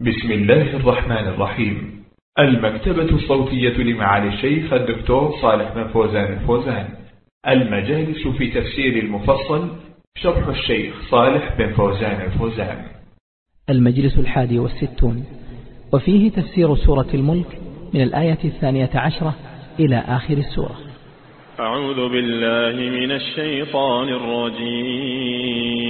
بسم الله الرحمن الرحيم. المكتبة الصوتية لمعالي الشيخ الدكتور صالح بن فوزان الفوزان. المجالس في تفسير المفصل شرح الشيخ صالح بن فوزان الفوزان. المجلس الحادي والستون. وفيه تفسير سورة الملك من الآية الثانية عشرة إلى آخر السورة. أعوذ بالله من الشيطان الرجيم.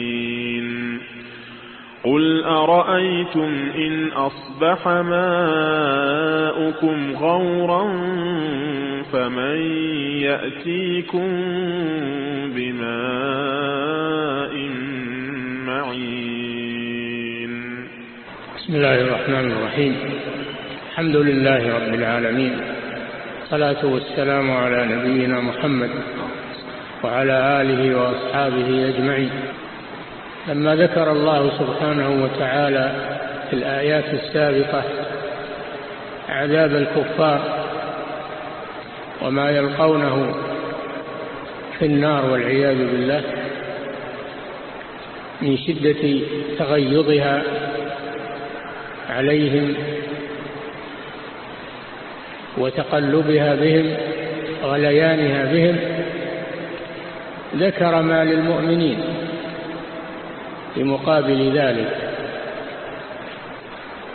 قل أرأيتم إن أصبح ماؤكم غورا فمن يأتيكم بماء أجمعين بسم الله الرحمن الرحيم. الحمد لله رب العالمين. الصلاة والسلام على نبينا محمد وعلى آله وأصحابه أجمعين. لما ذكر الله سبحانه وتعالى في الآيات السابقة عذاب الكفار وما يلقونه في النار والعياذ بالله من شدة تغيظها عليهم وتقلبها بهم غليانها بهم ذكر ما للمؤمنين. في مقابل ذلك.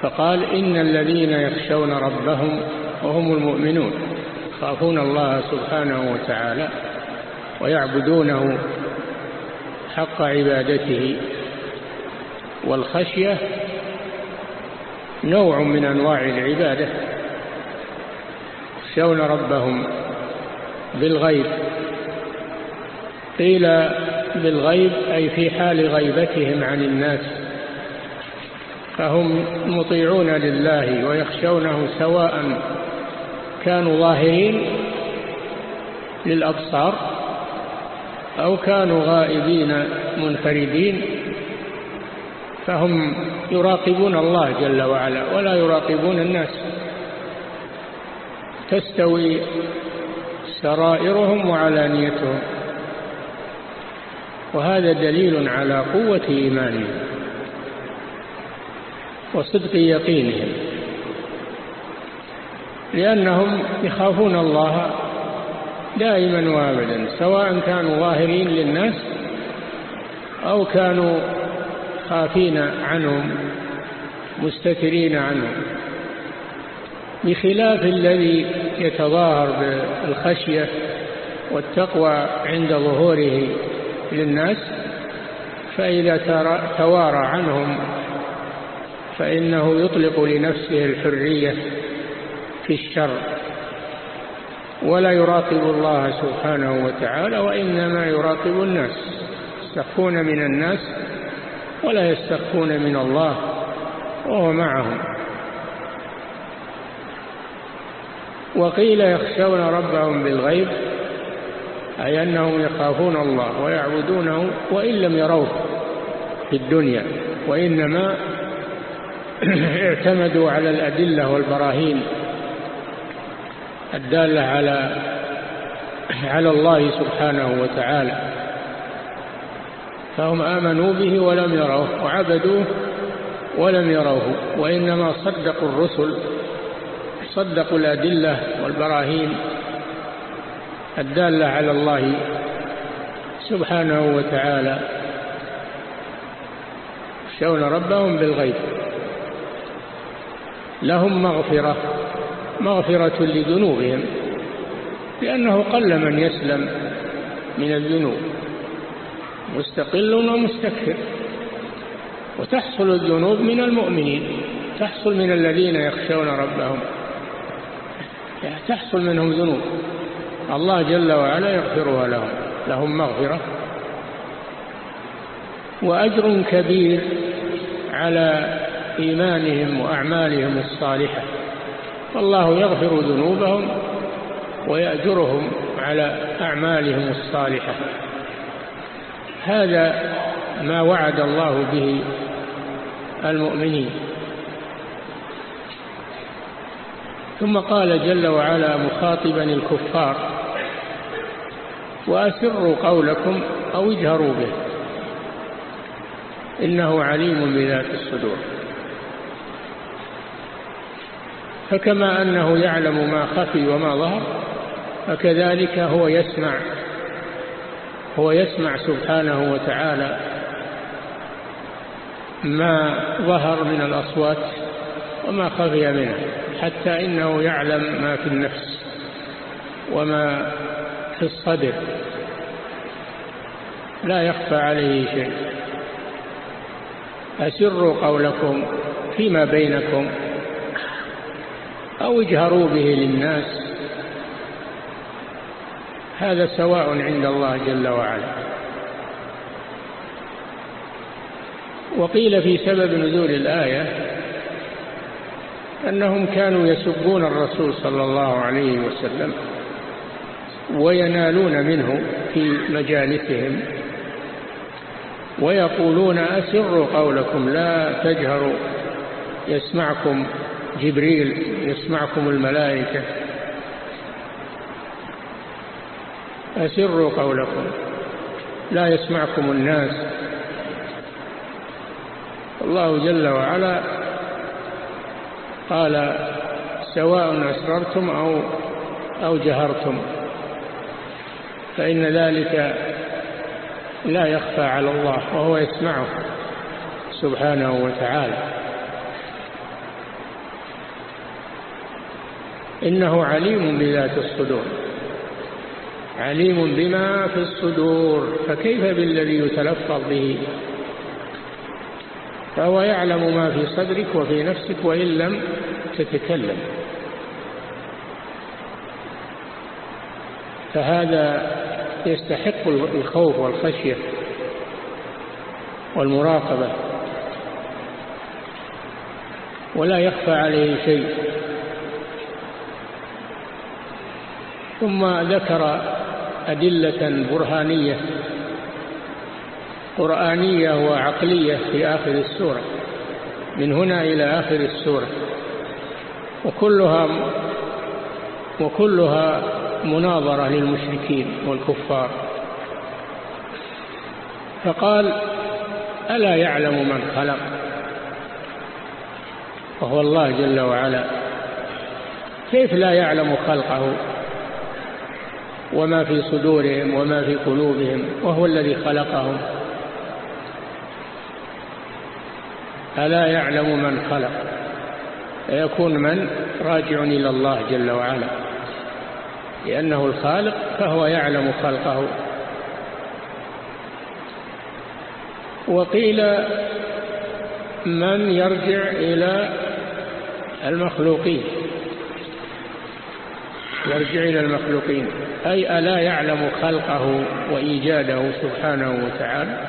فقال إن الذين يخشون ربهم وهم المؤمنون يخافون الله سبحانه وتعالى ويعبدونه حق عبادته والخشية نوع من أنواع العبادة. يخشون ربهم بالغيب. قيل بالغيب أي في حال غيبتهم عن الناس. فهم مطيعون لله ويخشونه سواء كانوا ظاهرين للأبصار أو كانوا غائبين منفردين. فهم يراقبون الله جل وعلا ولا يراقبون الناس. تستوي سرائرهم وعلانيتهم. وهذا دليل على قوة إيمانهم وصدق يقينهم لأنهم يخافون الله دائما وابدا سواء كانوا ظاهرين للناس أو كانوا خافين عنهم مستترين عنهم. بخلاف الذي يتظاهر بالخشية والتقوى عند ظهوره للناس فإذا توارى عنهم فإنه يطلق لنفسه الحرية في الشر. ولا يراقب الله سبحانه وتعالى وإنما يراقب الناس. يستخفون من الناس ولا يستخفون من الله وهو معهم. وقيل يخشون ربهم بالغيب أي أنهم يخافون الله ويعبدونه وإن لم يروه في الدنيا وإنما اعتمدوا على الأدلة والبراهين الدالة على على الله سبحانه وتعالى. فهم آمنوا به ولم يروه وعبدوه ولم يروه وإنما صدقوا الرسل صدقوا الأدلة والبراهين الدالة على الله سبحانه وتعالى. يخشون ربهم بالغيب. لهم مغفرة مغفرة لذنوبهم لأنه قل من يسلم من الذنوب مستقل ومستكثر وتحصل الذنوب من المؤمنين تحصل من الذين يخشون ربهم. تحصل منهم ذنوب. الله جل وعلا يغفرها لهم لهم مغفرة. وأجر كبير على إيمانهم وأعمالهم الصالحة. فالله يغفر ذنوبهم ويأجرهم على أعمالهم الصالحة. هذا ما وعد الله به المؤمنين. ثم قال جل وعلا مخاطبا الكفار وأسروا قولكم أو اجهروا به. إنه عليم بذات الصدور. فكما أنه يعلم ما خفي وما ظهر فكذلك هو يسمع هو يسمع سبحانه وتعالى ما ظهر من الأصوات وما خفي منه حتى إنه يعلم ما في النفس وما في الصدر. لا يخفى عليه شيء. أسروا قولكم فيما بينكم أو اجهروا به للناس. هذا سواء عند الله جل وعلا. وقيل في سبب نزول الآية أنهم كانوا يسبون الرسول صلى الله عليه وسلم وينالون منه في مجالسهم ويقولون أسروا قولكم لا تجهروا يسمعكم جبريل يسمعكم الملائكة. أسروا قولكم لا يسمعكم الناس. الله جل وعلا قال سواء أسررتم أو, أو جهرتم. فإن ذلك لا يخفى على الله وهو يسمعه سبحانه وتعالى. إنه عليم بذات الصدور عليم بما في الصدور فكيف بالذي يتلفظ به؟ فهو يعلم ما في صدرك وفي نفسك وإن لم تتكلم. فهذا يستحق الخوف والخشية والمراقبة. ولا يخفى عليه شيء. ثم ذكر أدلة برهانية قرآنية وعقلية في آخر السورة من هنا إلى آخر السورة. وكلها وكلها مناظرة للمشركين والكفار. فقال ألا يعلم من خلق؟ وهو الله جل وعلا. كيف لا يعلم خلقه؟ وما في صدورهم وما في قلوبهم وهو الذي خلقهم. ألا يعلم من خلق؟ فيكون من؟ راجع إلى الله جل وعلا. لأنه الخالق فهو يعلم خلقه. وقيل من يرجع إلى المخلوقين. يرجع إلى المخلوقين أي ألا يعلم خلقه وإيجاده سبحانه وتعالى؟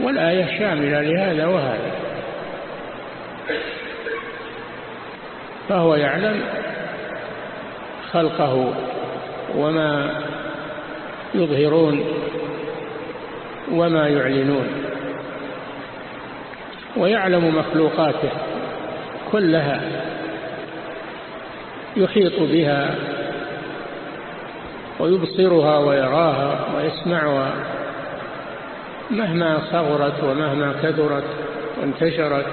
والآية شاملة لهذا وهذا. فهو يعلم خلقه وما يظهرون وما يعلنون. ويعلم مخلوقاته كلها يحيط بها ويبصرها ويراها ويسمعها مهما صغرت ومهما كثرت وانتشرت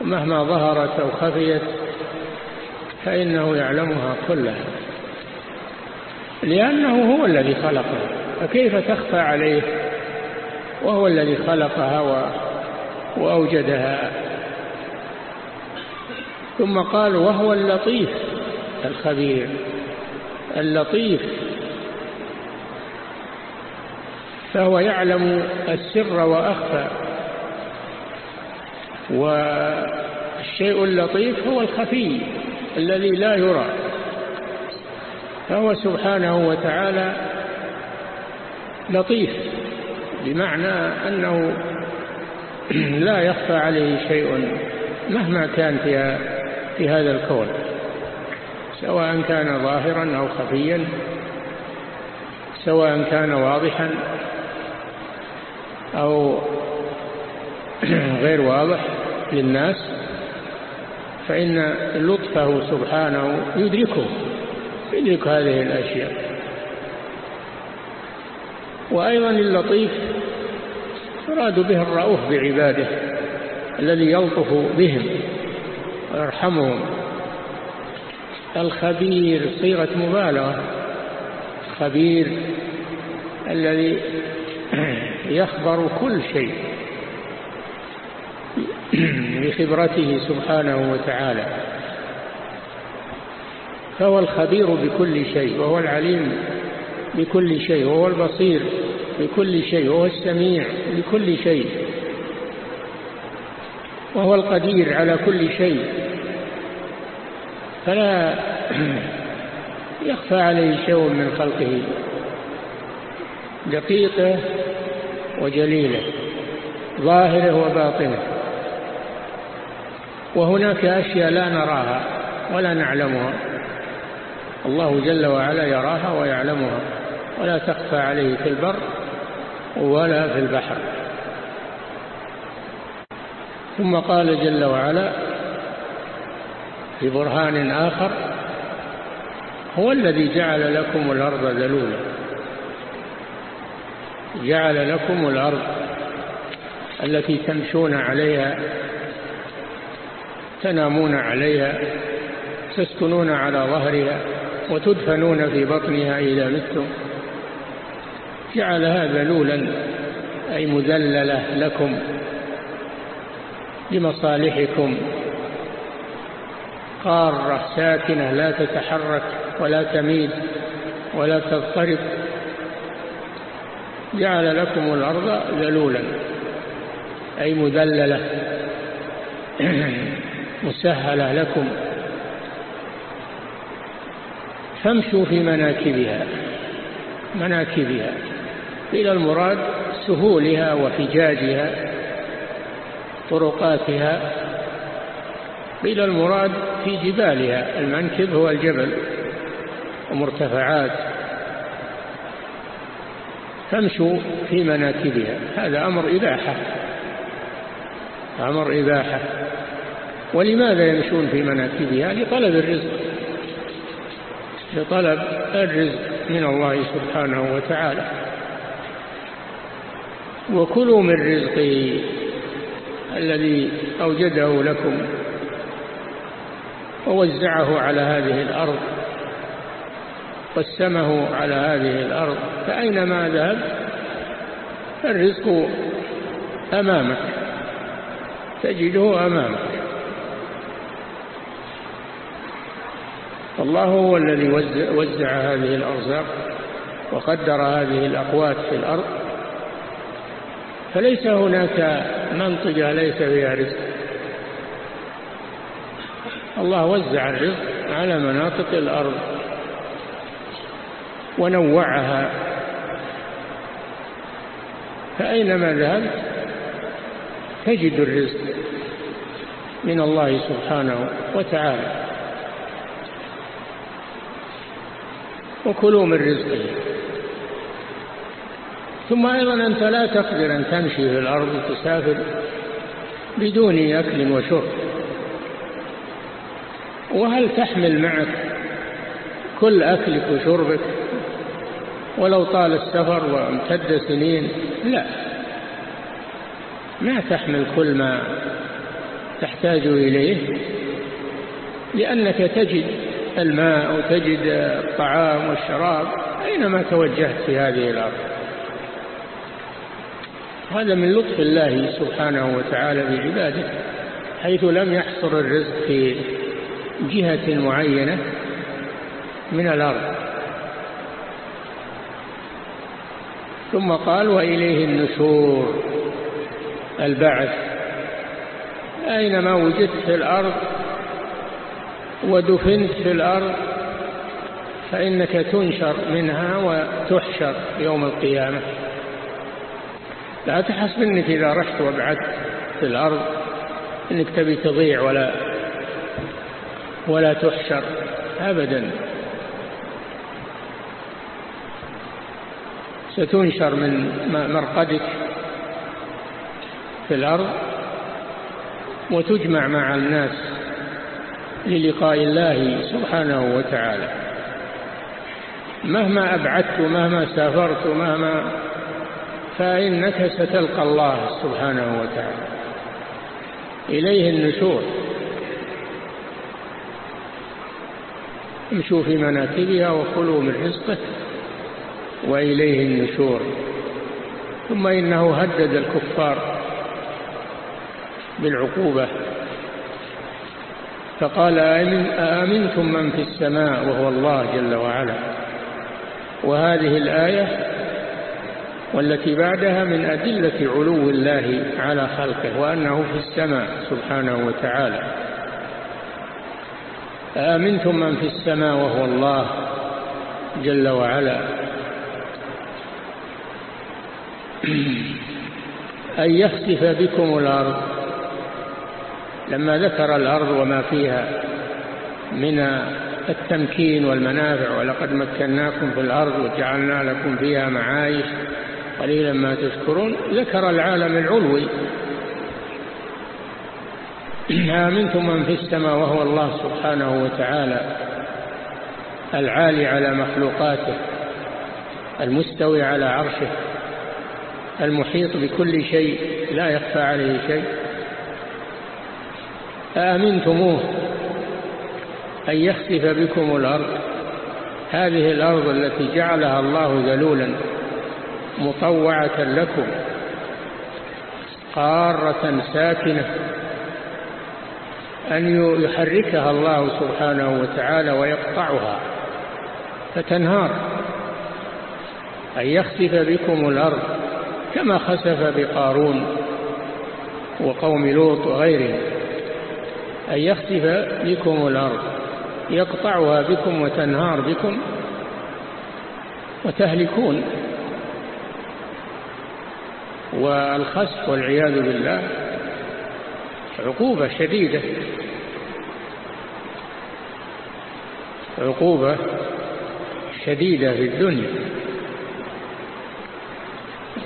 ومهما ظهرت أو خفيت. فإنه يعلمها كلها. لأنه هو الذي خلقها. فكيف تخفى عليه؟ وهو الذي خلقها وأوجدها. ثم قال وهو اللطيف الخبير. اللطيف. فهو يعلم السر وأخفى. والشيء اللطيف هو الخفي. الذي لا يرى. فهو سبحانه وتعالى لطيف بمعنى أنه لا يخفى عليه شيء مهما كان في, في هذا الكون سواء كان ظاهرا أو خفيا سواء كان واضحا أو غير واضح للناس. فإن لطفه سبحانه يدركه يدرك هذه الأشياء. وأيضا اللطيف يراد به الرؤوف بعباده الذي يلطف بهم ويرحمهم. الخبير صيغة مبالغة. خبير الذي يخبر كل شيء. بخبرته سبحانه وتعالى. فهو الخبير بكل شيء وهو العليم بكل شيء وهو البصير بكل شيء وهو السميع بكل شيء. وهو القدير على كل شيء. فلا يخفى عليه شيء من خلقه. دقيقة وجليلة ظاهرة وباطنة. وهناك أشياء لا نراها ولا نعلمها. الله جل وعلا يراها ويعلمها ولا تخفى عليه في البر ولا في البحر. ثم قال جل وعلا في برهان آخر هو الذي جعل لكم الأرض ذلولا. جعل لكم الأرض التي تمشون عليها تنامون عليها تسكنون على ظهرها وتدفنون في بطنها إذا متم. جعلها ذلولا أي مذللة لكم لمصالحكم قارة ساكنة لا تتحرك ولا تميل ولا تضطرب. جعل لكم الأرض ذلولا أي مذللة. مسهلة لكم. فامشوا في مناكبها مناكبها. إلى المراد سهولها وفجاجها طرقاتها. إلى المراد في جبالها المنكب هو الجبل ومرتفعات. فامشوا في مناكبها. هذا أمر إباحة أمر إباحة. ولماذا يمشون في مناكبها؟ لطلب الرزق. لطلب الرزق من الله سبحانه وتعالى. وكلوا من رزقه الذي أوجده لكم ووزعه على هذه الأرض قسمه على هذه الأرض. فأينما ذهب الرزق أمامك تجده أمامك. الله هو الذي وزع, وزع هذه الأرزاق وقدر هذه الأقوات في الأرض. فليس هناك منطقة ليس فيها رزق. الله وزع الرزق على مناطق الأرض ونوعها. فأينما ذهبت تجد الرزق من الله سبحانه وتعالى. وكلوا من رزقه. ثم أيضا أنت لا تقدر أن تمشي في الأرض وتسافر بدون أكل وشرب. وهل تحمل معك كل أكلك وشربك ولو طال السفر وامتد سنين؟ لا. ما تحمل كل ما تحتاج إليه لأنك تجد الماء وتجد الطعام والشراب أينما توجهت في هذه الأرض. هذا من لطف الله سبحانه وتعالى بعباده حيث لم يحصر الرزق في جهة معينة من الأرض. ثم قال وإليه النشور البعث. أينما وجدت في الأرض ودفنت في الأرض فإنك تنشر منها وتحشر يوم القيامة. لا تحسب إنك إذا رحت وابعدت في الأرض إنك تبي تضيع ولا ولا تحشر أبدا. ستنشر من مرقدك في الأرض وتجمع مع الناس للقاء الله سبحانه وتعالى. مهما أبعدت ومهما سافرت ومهما فإنك ستلقى الله سبحانه وتعالى. إليه النشور. امشوا في مناكبها وكلوا من رزقه وإليه النشور. ثم إنه هدد الكفار بالعقوبة فقال أأمنتم من في السماء وهو الله جل وعلا. وهذه الآية والتي بعدها من أدلة علو الله على خلقه وأنه في السماء سبحانه وتعالى. أأمنتم من في السماء وهو الله جل وعلا. أن يخسف بكم الأرض لما ذكر الأرض وما فيها من التمكين والمنافع ولقد مكناكم في الأرض وجعلنا لكم فيها معايش قليلا ما تشكرون ذكر العالم العلوي. آمنتم من في السماء وهو الله سبحانه وتعالى العالي على مخلوقاته المستوي على عرشه المحيط بكل شيء لا يخفى عليه شيء. أأمنتموه أن يخسف بكم الأرض. هذه الأرض التي جعلها الله ذلولا مطوعة لكم قارة ساكنة أن يحركها الله سبحانه وتعالى ويقطعها فتنهار. أن يخسف بكم الأرض كما خسف بقارون وقوم لوط وغيرهم. أن يخسف بكم الأرض يقطعها بكم وتنهار بكم وتهلكون. والخسف والعياذ بالله عقوبة شديدة عقوبة شديدة في الدنيا.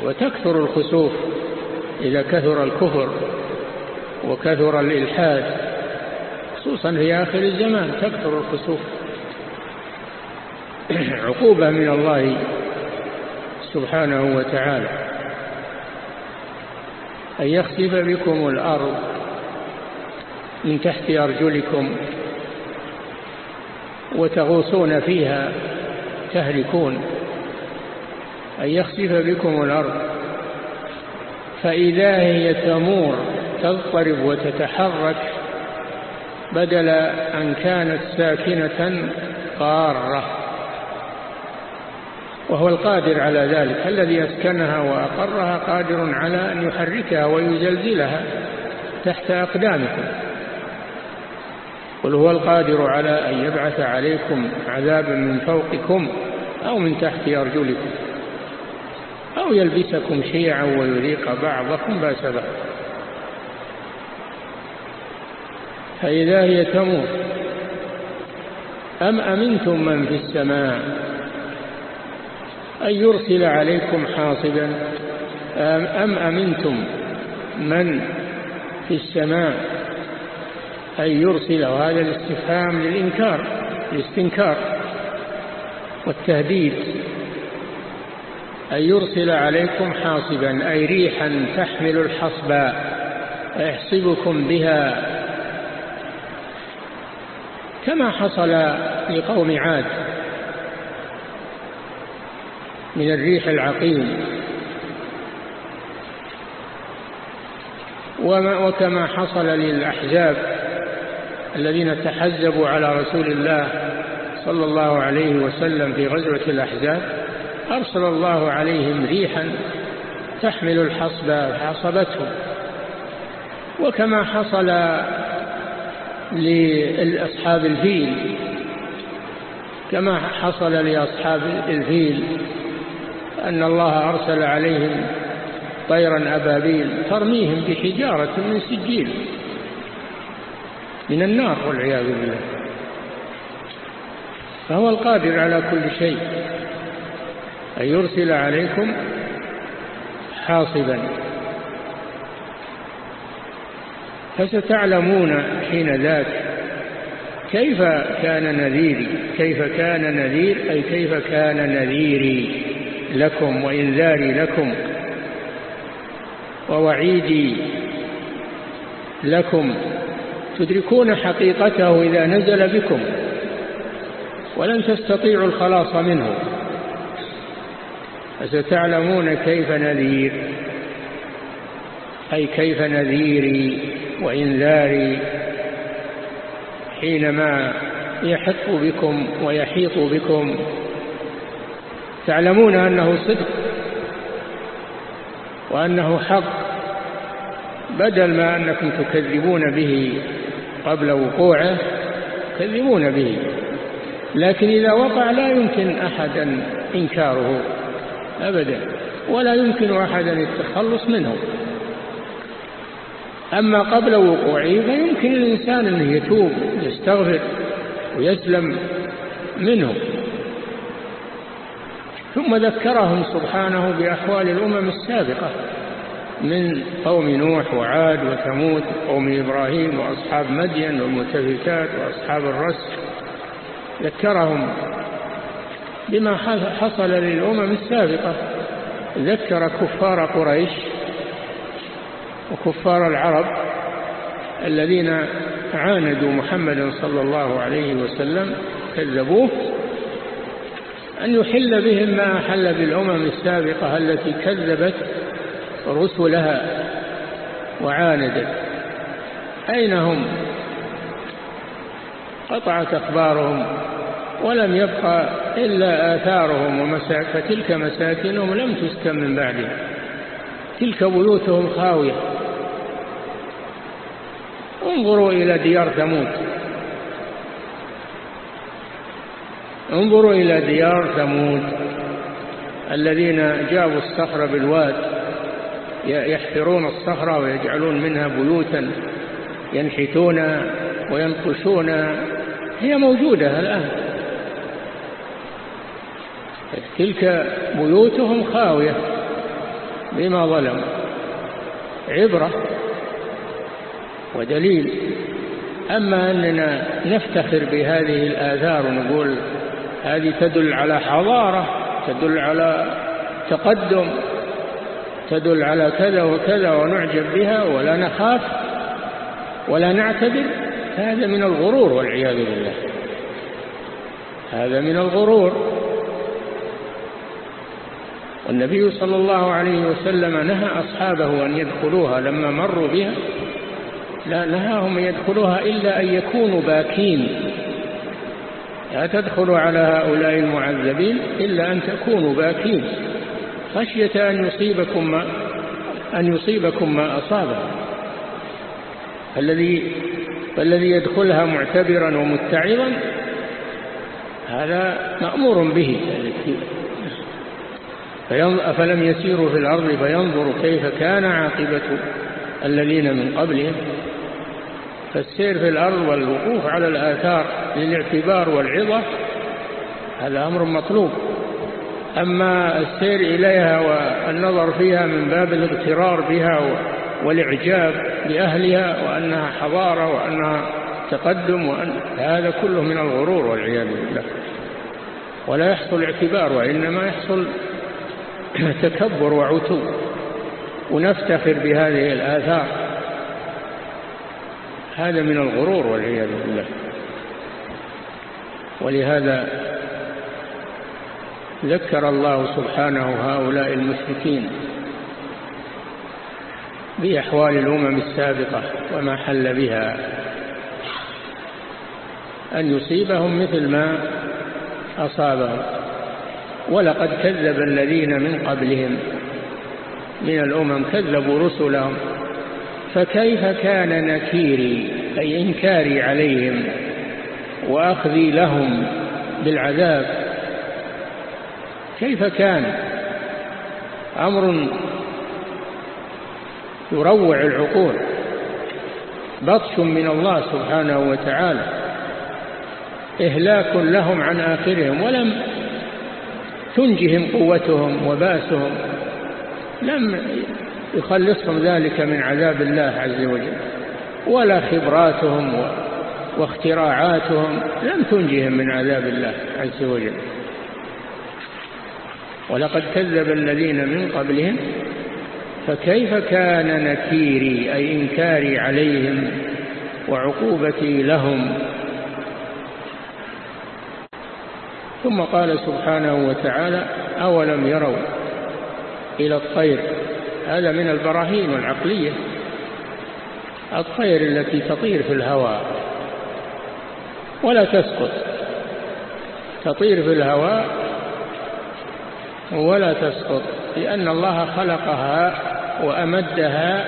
وتكثر الخسوف إذا كثر الكفر وكثر الإلحاد. خصوصا في آخر الزمان تكثر الخسوف عقوبة من الله سبحانه وتعالى. أن يخسف بكم الأرض من تحت أرجلكم وتغوصون فيها تهلكون. أن يخسف بكم الأرض فإذا هي تمور تضطرب وتتحرك بدل أن كانت ساكنة قارة. وهو القادر على ذلك. الذي أسكنها وأقرها قادر على أن يحركها ويزلزلها تحت أقدامكم. قل هو القادر على أن يبعث عليكم عذابا من فوقكم أو من تحت أرجلكم أو يلبسكم شيعا ويذيق بعضكم باس بعض فإذا هي تموت. أم أمنتم من في السماء؟ أن يرسل عليكم حاصبا. أم أمنتم من في السماء؟ أن يرسل وهذا الاستفهام للإنكار الاستنكار والتهديد. أن يرسل عليكم حاصبا أي ريحا تحمل الحصبا يحصبكم بها كما حصل لقوم عاد من الريح العقيم. وكما حصل للأحزاب الذين تحزبوا على رسول الله صلى الله عليه وسلم في غزوة الأحزاب أرسل الله عليهم ريحا تحمل الحصب حصبتهم. وكما حصل لأصحاب الفيل كما حصل لأصحاب الفيل أن الله أرسل عليهم طيرا أبابيل ترميهم بحجارة من سجيل من النار والعياذ بالله. فهو القادر على كل شيء أن يرسل عليكم حاصبا. فستعلمون حين ذاك كيف كان نذيري كيف كان نذير أي كيف كان نذيري لكم وإنذاري لكم ووعيدي لكم. تدركون حقيقته إذا نزل بكم ولن تستطيعوا الخلاص منه. فستعلمون كيف نذير أي كيف نذيري. وإنذاري حينما يحق بكم ويحيط بكم. تعلمون أنه صدق وأنه حق بدل ما أنكم تكذبون به قبل وقوعه تكذبون به. لكن إذا وقع لا يمكن أحدا إنكاره أبدا ولا يمكن أحدا التخلص منه. أما قبل وقوعه فيمكن الإنسان أن يتوب يستغفر ويسلم منه. ثم ذكرهم سبحانه بأحوال الأمم السابقة من قوم نوح وعاد وثمود قوم إبراهيم وأصحاب مدين والمتفكات وأصحاب الرس. ذكرهم بما حصل للأمم السابقة. ذكر كفار قريش وكفار العرب الذين عاندوا محمدا صلى الله عليه وسلم كذبوه أن يحل بهم ما أحل بالأمم السابقة التي كذبت رسلها وعاندت. أين هم؟ قطعت أخبارهم ولم يبقى إلا آثارهم ومساك فتلك مساكنهم لم تسكن من بعدهم. تلك بيوتهم خاوية. انظروا إلى ديار ثمود. انظروا إلى ديار ثمود. الذين جابوا الصخر بالواد يحفرون الصخرة ويجعلون منها بيوتا ينحتون وينقشون. هي موجودة الآن. تلك بيوتهم خاوية بما ظلموا. عبرة. ودليل. أما أننا نفتخر بهذه الآثار ونقول هذه تدل على حضارة تدل على تقدم تدل على كذا وكذا ونعجب بها ولا نخاف ولا نعتبر هذا من الغرور والعياذ بالله. هذا من الغرور. والنبي صلى الله عليه وسلم نهى أصحابه أن يدخلوها لما مروا بها. لا نهاهم يدخلوها إلا أن يكونوا باكين. لا تدخلوا على هؤلاء المعذبين إلا أن تكونوا باكين. خشية أن يصيبكم ما أن يصيبكم ما أصابهم الذي فالذي يدخلها معتبرا ومتعظا هذا مأمور به. أفلم يسيروا في الأرض فينظروا كيف كان عاقبة الذين من قبلهم. فالسير في الأرض والوقوف على الآثار للاعتبار والعظة هذا أمر مطلوب. أما السير إليها والنظر فيها من باب الاغترار بها والإعجاب بأهلها وأنها حضارة وأنها تقدم وأن هذا كله من الغرور والعياذ بالله. ولا يحصل اعتبار وإنما يحصل تكبر وعتو. ونفتخر بهذه الآثار. هذا من الغرور والعياذ بالله. ولهذا ذكر الله سبحانه هؤلاء المشركين بأحوال الأمم السابقة وما حل بها أن يصيبهم مثل ما أصابهم ولقد كذب الذين من قبلهم من الأمم كذبوا رسلهم. فكيف كان نكيري أي إنكاري عليهم وأخذي لهم بالعذاب؟ كيف كان؟ أمر يروع العقول بطش من الله سبحانه وتعالى إهلاك لهم عن آخرهم ولم تنجهم قوتهم وبأسهم لم يخلصهم ذلك من عذاب الله عز وجل. ولا خبراتهم واختراعاتهم لم تنجهم من عذاب الله عز وجل. ولقد كذب الذين من قبلهم فكيف كان نكيري أي إنكاري عليهم وعقوبتي لهم؟ ثم قال سبحانه وتعالى أولم يروا إلى الطير هذا من البراهين العقلية الطير التي تطير في الهواء ولا تسقط. تطير في الهواء ولا تسقط لأن الله خلقها وأمدها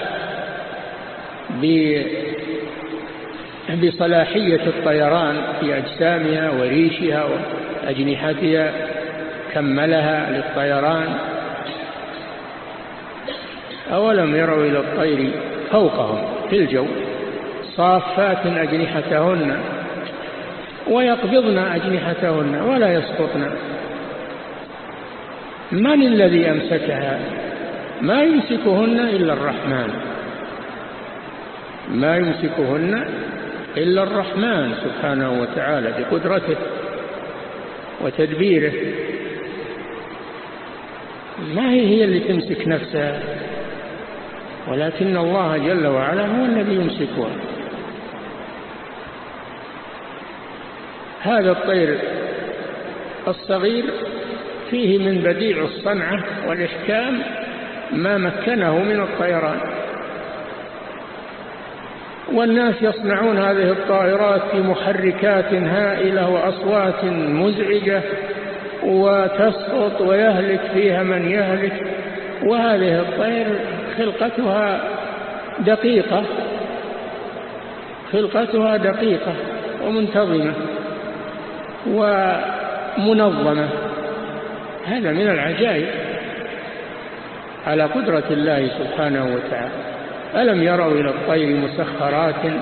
بصلاحية الطيران في أجسامها وريشها وأجنحتها كملها للطيران. أولم يروا إلى الطير فوقهم في الجو صافات أجنحتهن ويقبضن أجنحتهن ولا يسقطن. من الذي أمسكها؟ ما يمسكهن إلا الرحمن. ما يمسكهن إلا الرحمن سبحانه وتعالى بقدرته وتدبيره. ما هي هي اللي تمسك نفسها؟ ولكن الله جل وعلا هو الذي يمسكها. هذا الطير الصغير فيه من بديع الصنعة والإحكام ما مكنه من الطيران. والناس يصنعون هذه الطائرات في محركات هائلة وأصوات مزعجة وتسقط ويهلك فيها من يهلك. وهذه الطير خلقتها دقيقة خلقتها دقيقة ومنتظمة ومنظمة. هذا من العجائب. على قدرة الله سبحانه وتعالى. ألم يروا إلى الطير مسخرات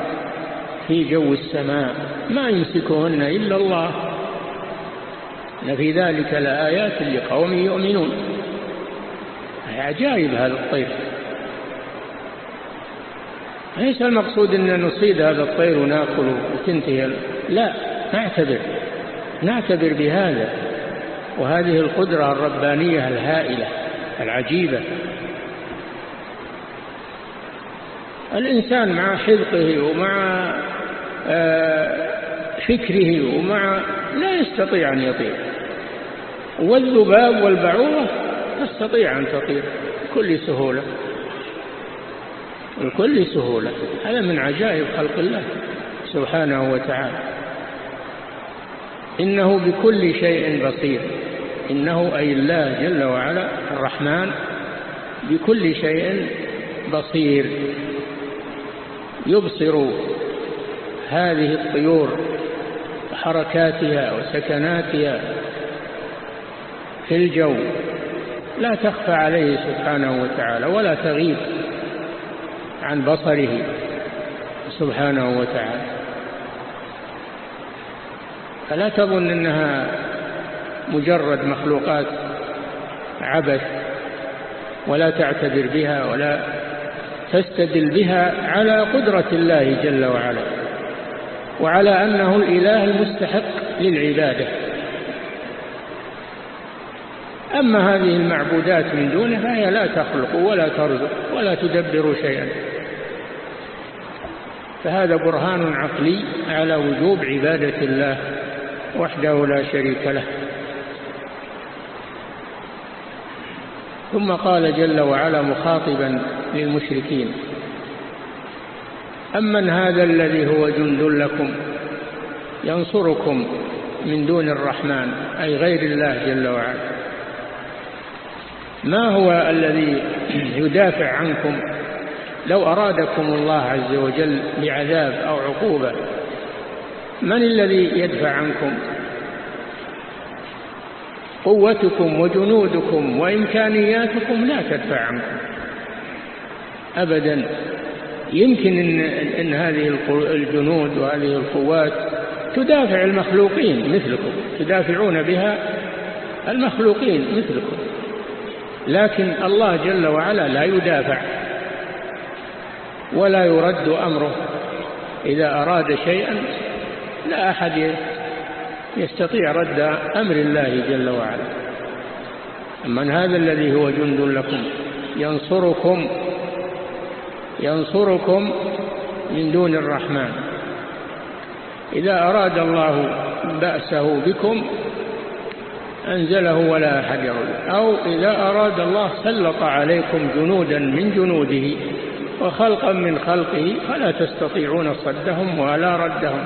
في جو السماء؟ ما يمسكهن إلا الله. إن في ذلك لآيات لقوم يؤمنون. عجائب هذا الطير. ليس المقصود أن نصيد هذا الطير ونأكله وتنتهي؟ لا نعتبر نعتبر بهذا وهذه القدرة الربانية الهائلة العجيبة. الإنسان مع حذقه ومع آه، فكره ومع لا يستطيع أن يطير. والذباب والبعوضة تستطيع أن تطير بكل سهولة. بكل سهولة. هذا من عجائب خلق الله سبحانه وتعالى. إنه بكل شيء بصير. إنه أي الله جل وعلا الرحمن بكل شيء بصير. يبصر هذه الطيور وحركاتها وسكناتها في الجو. لا تخفى عليه سبحانه وتعالى ولا تغيب. عن بصره سبحانه وتعالى. فلا تظن إنها مجرد مخلوقات عبث ولا تعتبر بها ولا تستدل بها على قدرة الله جل وعلا وعلى أنه الإله المستحق للعبادة. أما هذه المعبودات من دونه فهي لا تخلق ولا ترزق ولا تدبر شيئا. فهذا برهان عقلي على وجوب عبادة الله وحده لا شريك له. ثم قال جل وعلا مخاطبا للمشركين أمن هذا الذي هو جند لكم ينصركم من دون الرحمن أي غير الله جل وعلا. ما هو الذي يدافع عنكم لو أرادكم الله عز وجل بعذاب أو عقوبة من الذي يدفع عنكم؟ قوتكم وجنودكم وإمكانياتكم لا تدفع عنكم. أبدا يمكن إن, إن هذه الجنود وهذه القوات تدافع المخلوقين مثلكم تدافعون بها المخلوقين مثلكم. لكن الله جل وعلا لا يدافع. ولا يرد أمره. إذا أراد شيئا لا أحد يستطيع رد أمر الله جل وعلا. من هذا الذي هو جند لكم ينصركم ينصركم من دون الرحمن. إذا أراد الله بأسه بكم أنزله ولا أحد يرد. أو إذا أراد الله سلط عليكم جنودا من جنوده وخلقا من خلقه فلا تستطيعون صدهم ولا ردهم.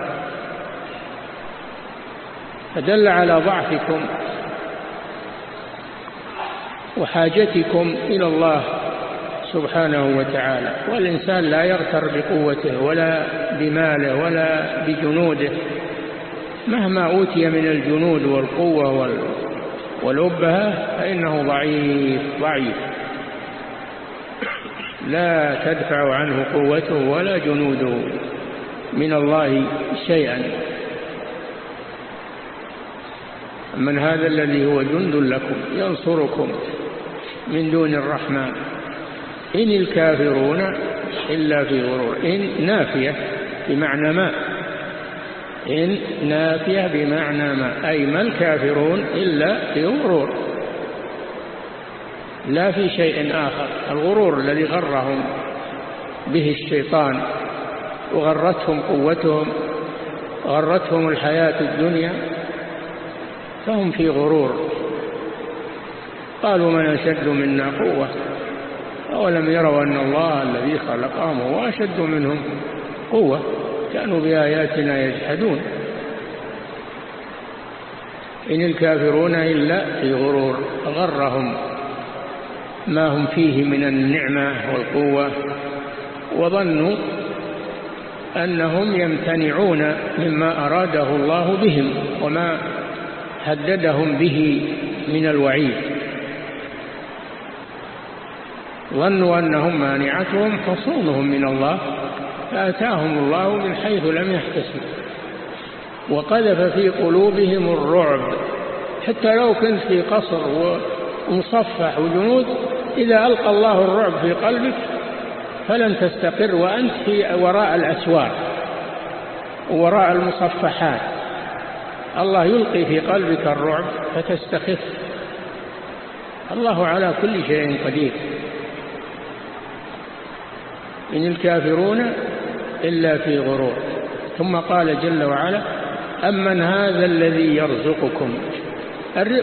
فدل على ضعفكم وحاجتكم إلى الله سبحانه وتعالى. والإنسان لا يغتر بقوته ولا بماله ولا بجنوده. مهما أوتي من الجنود والقوة والأبهة فإنه ضعيف ضعيف. لا تدفع عنه قوته ولا جنوده من الله شيئا. من هذا الذي هو جند لكم ينصركم من دون الرحمن. إن الكافرون إلا في غرور إن نافية بمعنى ما؟ إن نافية بمعنى ما؟ أي ما الكافرون إلا في غرور. لا في شيء آخر. الغرور الذي غرهم به الشيطان وغرتهم قوتهم غرتهم الحياة الدنيا فهم في غرور. قالوا من أشد منا قوة؟ أولم يروا أن الله الذي خلقهم هو أشد منهم قوة؟ كانوا بآياتنا يجحدون. إن الكافرون إلا في غرور غرهم. ما هم فيه من النعمة والقوة وظنوا أنهم يمتنعون مما أراده الله بهم وما هددهم به من الوعيد. ظنوا أنهم مانعتهم حصونهم من الله فأتاهم الله من حيث لم يحتسبوا وقذف في قلوبهم الرعب حتى لو كنت في قصر ومصفح وجنود إذا ألقى الله الرعب في قلبك فلن تستقر وأنت في وراء الأسوار وراء المصفحات. الله يلقي في قلبك الرعب فتستخف. الله على كل شيء قدير. إن الكافرون إلا في غرور. ثم قال جل وعلا أمن هذا الذي يرزقكم؟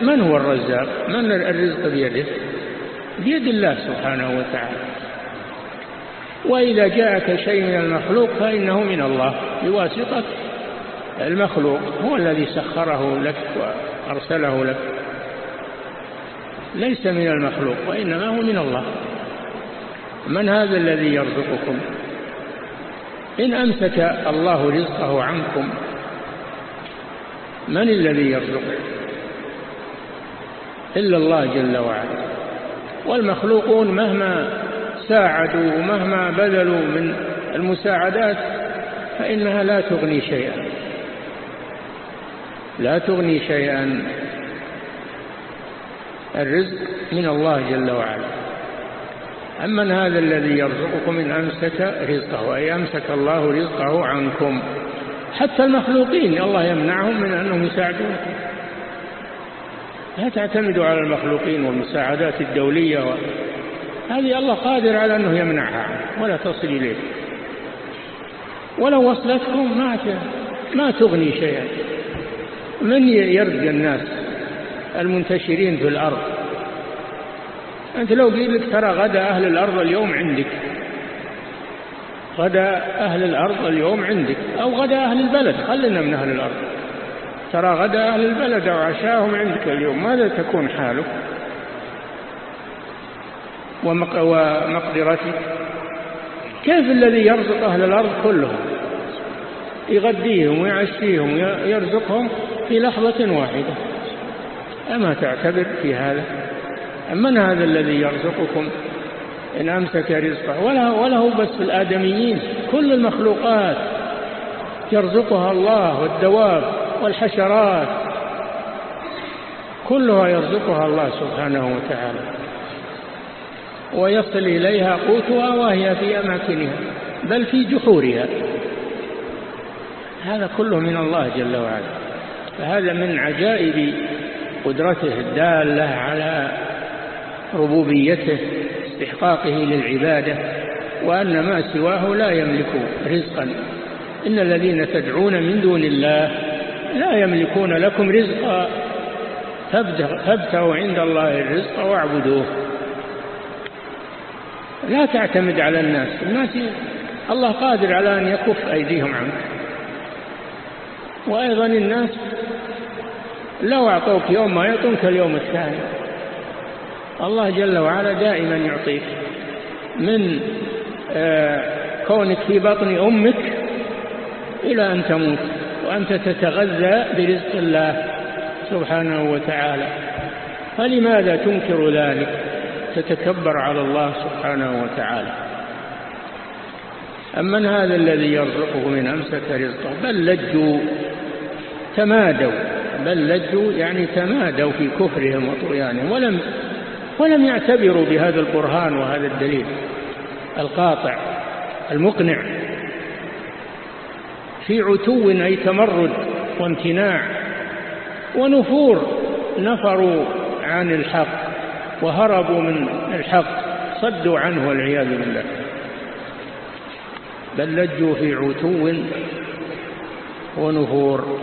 من هو الرزاق؟ من الرزق بيده؟ بيد الله سبحانه وتعالى. وإذا جاءك شيء من المخلوق فإنه من الله بواسطة المخلوق هو الذي سخره لك وأرسله لك. ليس من المخلوق وإنما هو من الله. من هذا الذي يرزقكم؟ إن أمسك الله رزقه عنكم من الذي يرزقه؟ إلا الله جل وعلا. والمخلوقون مهما ساعدوا ومهما بذلوا من المساعدات فإنها لا تغني شيئا. لا تغني شيئا. الرزق من الله جل وعلا. أمن هذا الذي يرزقكم إن أمسك رزقه أي أمسك الله رزقه عنكم. حتى المخلوقين الله يمنعهم من أنهم يساعدونكم لا تعتمدوا على المخلوقين والمساعدات الدولية و... هذه الله قادر على أنه يمنعها ولا تصل إليه. ولو وصلتكم ما ما تغني شيئا. من يرزق الناس المنتشرين في الأرض؟ أنت لو قيل لك ترى غدا أهل الأرض اليوم عندك. غدا أهل الأرض اليوم عندك أو غدا أهل البلد خلنا من أهل الأرض. ترى غدا أهل البلد أو عشاهم عندك اليوم ماذا تكون حالك؟ ومقدرتك؟ كيف الذي يرزق أهل الأرض كلهم؟ يغديهم ويعشيهم يرزقهم في لحظة واحدة. أما تعتبر في هذا؟ من هذا الذي يرزقكم؟ إن أمسك رزقه. ولا, هو بس الآدميين كل المخلوقات. يرزقها الله والدواب. والحشرات. كلها يرزقها الله سبحانه وتعالى. ويصل إليها قوتها وهي في أماكنها بل في جحورها. هذا كله من الله جل وعلا. فهذا من عجائب قدرته الدالة على ربوبيته استحقاقه للعبادة وأن ما سواه لا يملك رزقا. إن الذين تدعون من دون الله لا يملكون لكم رزقا. فابتغوا عند الله الرزق واعبدوه. لا تعتمد على الناس. الناس الله قادر على أن يكف أيديهم عنك. وأيضا الناس لو أعطوك يوم ما يعطونك اليوم الثاني. الله جل وعلا دائما يعطيك. من آه، كونك في بطن أمك إلى أن تموت. وأنت تتغذى برزق الله سبحانه وتعالى. فلماذا تنكر ذلك؟ تتكبر على الله سبحانه وتعالى. أمن هذا الذي يرزقه من أمسك رزقه؟ بل لجوا. تمادوا. بل لجوا يعني تمادوا في كفرهم وطغيانهم. ولم ولم يعتبروا بهذا البرهان وهذا الدليل القاطع المقنع. في عتو أي تمرد وامتناع ونفور نفروا عن الحق وهربوا من الحق صدوا عنه والعياذ بالله. بل لجوا في عتو ونفور.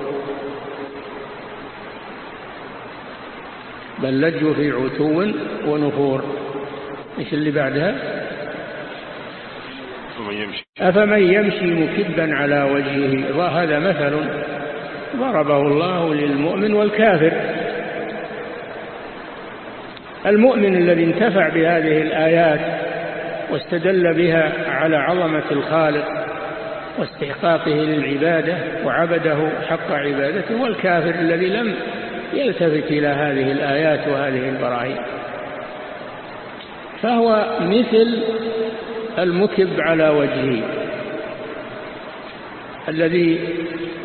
بل لجوا في عتو ونفور. إيش اللي بعدها؟ أفمن يمشي؟ مكبا على وجهه؟ وهذا مثل ضربه الله للمؤمن والكافر. المؤمن الذي انتفع بهذه الآيات واستدل بها على عظمة الخالق واستحقاقه للعبادة وعبده حق عبادته والكافر الذي لم يلتفت إلى هذه الآيات وهذه البراهين. فهو مثل المكب على وجهه الذي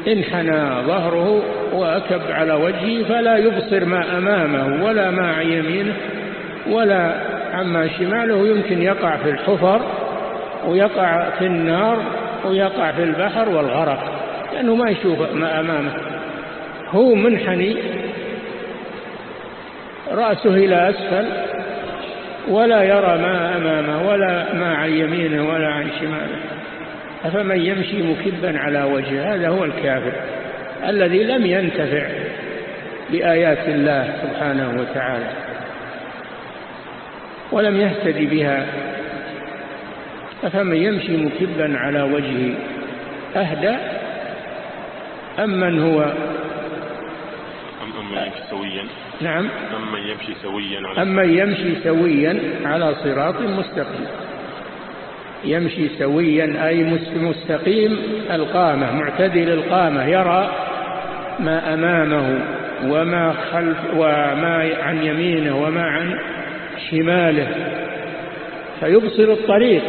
انحنى ظهره وأكب على وجهه فلا يبصر ما أمامه ولا ما عن يمينه ولا عما شماله. يمكن يقع في الحفر ويقع في النار ويقع في البحر والغرق لأنه ما يشوف ما أمامه. هو منحني رأسه إلى أسفل ولا يرى ما أمامه ولا ما عن يمينه ولا عن شماله. أفمن يمشي مكبا على وجهه؟ هذا هو الكافر الذي لم ينتفع بآيات الله سبحانه وتعالى ولم يهتدي بها. أفمن يمشي مكبا على وجهه؟ أهدى أم من هو؟ أم يمشي سويا نعم. أم من يمشي سويا على أم من يمشي سويا على صراط مستقيم. يمشي سويا أي مستقيم القامة معتدل القامة يرى ما أمامه وما خلف وما عن يمينه وما عن شماله. فيبصر الطريق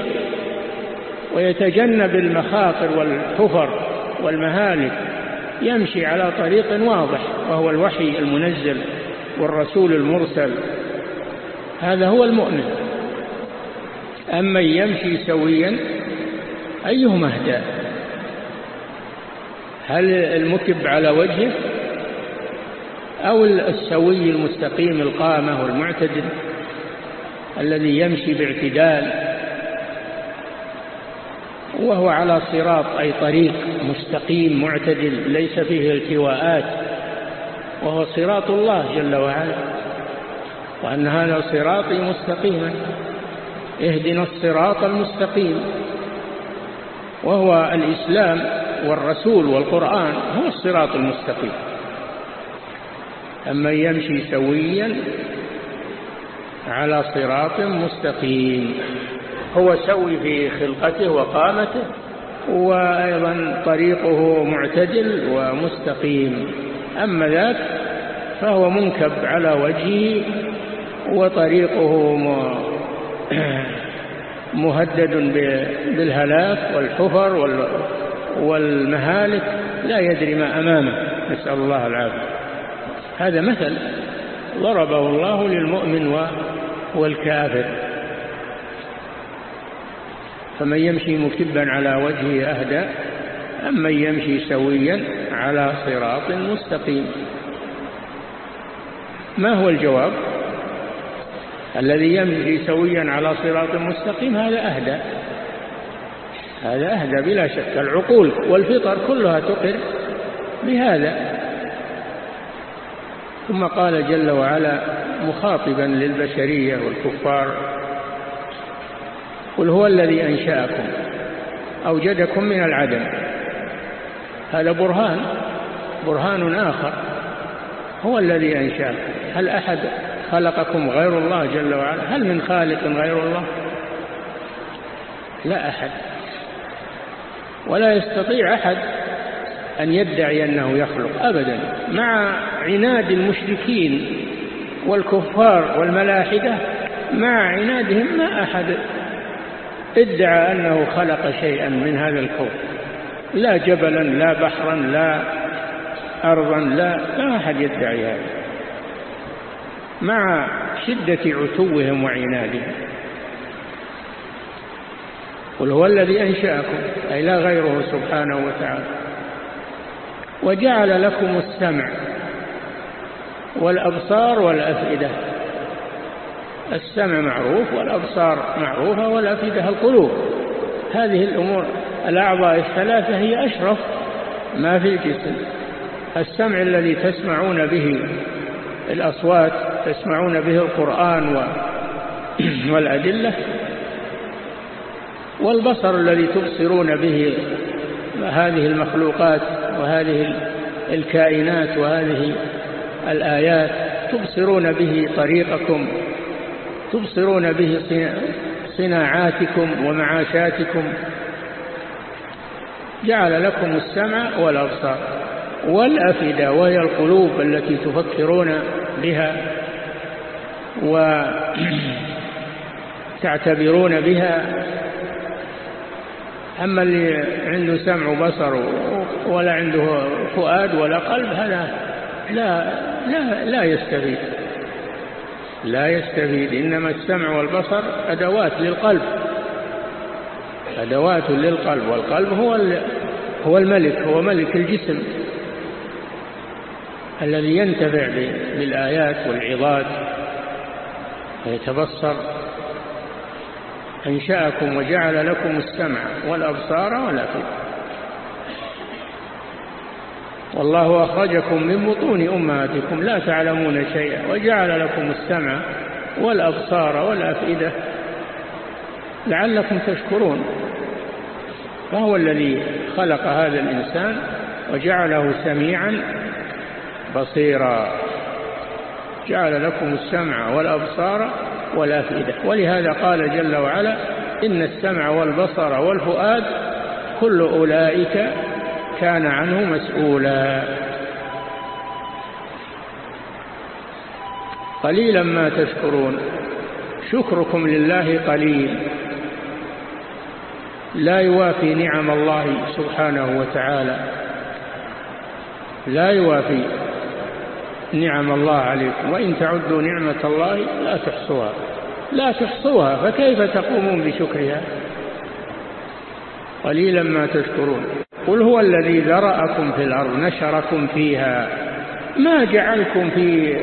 ويتجنب المخاطر والحفر والمهالك. يمشي على طريق واضح وهو الوحي المنزل. والرسول المرسل. هذا هو المؤمن. أما يمشي سويا أيهما اهدى؟ هل المكب على وجهه؟ أو السوي المستقيم القامة والمعتدل الذي يمشي باعتدال؟ وهو على صراط أي طريق مستقيم معتدل ليس فيه التواءات. وهو صراط الله جل وعلا وأن هذا صراطي مستقيما اهدنا الصراط المستقيم وهو الإسلام والرسول والقرآن هو الصراط المستقيم. أما يمشي سويا على صراط مستقيم. هو سوي في خلقته وقامته وأيضا طريقه معتدل ومستقيم. أما ذاك فهو منكب على وجهه وطريقه مهدد بالهلاك والحفر والمهالك لا يدري ما أمامه. نسأل الله العافية. هذا مثل ضربه الله للمؤمن والكافر. فمن يمشي مكبا على وجهه أهدى أم من يمشي سويا على صراط مستقيم. ما هو الجواب؟ الذي يمشي سويا على صراط مستقيم هذا أهدى. هذا أهدى بلا شك. العقول والفطر كلها تقر بهذا. ثم قال جل وعلا مخاطبا للبشرية والكفار قل هو الذي أنشأكم أوجدكم من العدم هذا برهان برهان آخر. هو الذي أنشأكم هل أحد خلقكم غير الله جل وعلا؟ هل من خالق غير الله؟ لا أحد. ولا يستطيع أحد أن يدعي أنه يخلق أبدا. مع عناد المشركين والكفار والملاحدة مع عنادهم ما أحد ادعى أنه خلق شيئا من هذا الكون. لا جبلا لا بحرا لا أرضا لا لا أحد يدعي هذا. مع شدة عتوهم وعنادهم. قل هو الذي أنشأكم أي لا غيره سبحانه وتعالى. وجعل لكم السمع والأبصار والأفئدة. السمع معروف والأبصار معروفة والأفئدة القلوب. هذه الأمور الأعضاء الثلاثة هي أشرف ما في الجسم. السمع الذي تسمعون به الأصوات تسمعون به القرآن والأدلة والبصر الذي تبصرون به هذه المخلوقات وهذه الكائنات وهذه الآيات تبصرون به طريقكم تبصرون به صناعاتكم ومعاشاتكم جعل لكم السمع والأبصار والأفئدة وهي القلوب التي تفكرون بها وتعتبرون بها. أما اللي عنده سمع وبصر ولا عنده فؤاد ولا قلب هذا لا لا لا يستفيد. لا يستفيد. إنما السمع والبصر أدوات للقلب. أدوات للقلب والقلب هو هو الملك هو ملك الجسم. الذي ينتفع بالآيات والعظات ويتبصر. أنشأكم وجعل لكم السمع والأبصار والأفئدة. والله أخرجكم من بطون أمهاتكم لا تعلمون شيئا وجعل لكم السمع والأبصار والأفئدة. لعلكم تشكرون. فهو الذي خلق هذا الإنسان وجعله سميعا بصيرا. جعل لكم السمع والأبصار والأفئدة. ولهذا قال جل وعلا إن السمع والبصر والفؤاد كل أولئك كان عنه مسؤولا. قليلا ما تشكرون. شكركم لله قليل. لا يوافي نعم الله سبحانه وتعالى. لا يوافي نعم الله عليكم. وإن تعدوا نعمة الله لا تحصوها. لا تحصوها فكيف تقومون بشكرها؟ قليلا ما تشكرون. قل هو الذي ذرأكم في الأرض نشركم فيها. ما جعلكم في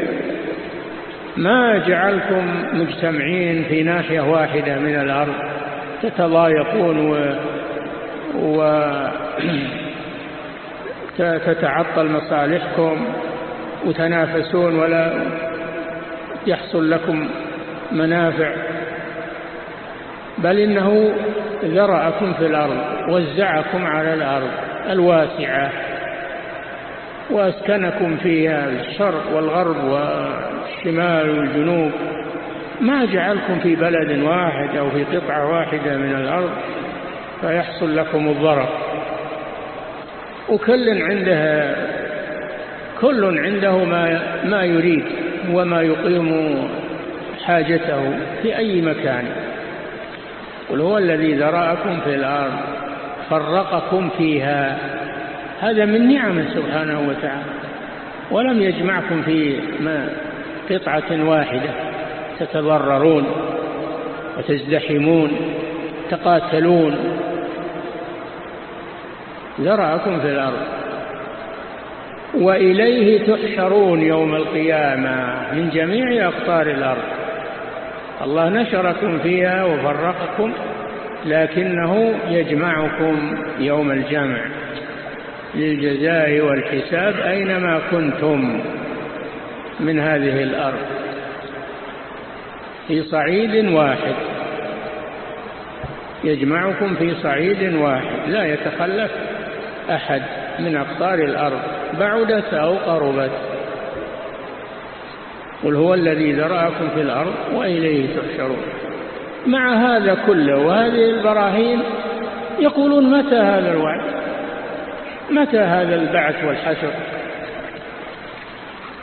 ما جعلكم مجتمعين في ناحية واحدة من الأرض؟ تتضايقون و, و... تتعطل مصالحكم وتنافسون ولا يحصل لكم منافع. بل إنه ذرأكم في الأرض وزعكم على الأرض الواسعة وأسكنكم فيها الشرق والغرب والشمال والجنوب. ما جعلكم في بلد واحد أو في قطعة واحدة من الأرض فيحصل لكم الضرر. وكل عنده كل عنده ما ما يريد وما يقيم حاجته في أي مكان. قل هو الذي ذرأكم في الأرض فرقكم فيها. هذا من نعم سبحانه وتعالى. ولم يجمعكم في قطعة واحدة. تتضررون وتزدحمون تقاتلون ذرأكم في الأرض وإليه تحشرون يوم القيامة من جميع أقطار الأرض الله نشركم فيها وفرقكم لكنه يجمعكم يوم الجمع للجزاء والحساب أينما كنتم من هذه الأرض في صعيد واحد. يجمعكم في صعيد واحد. لا يتخلف أحد من أقطار الأرض. بعدت أو قربت. قل هو الذي ذرأكم في الأرض وإليه تحشرون. مع هذا كله وهذه البراهين يقولون متى هذا الوعد؟ متى هذا البعث والحشر؟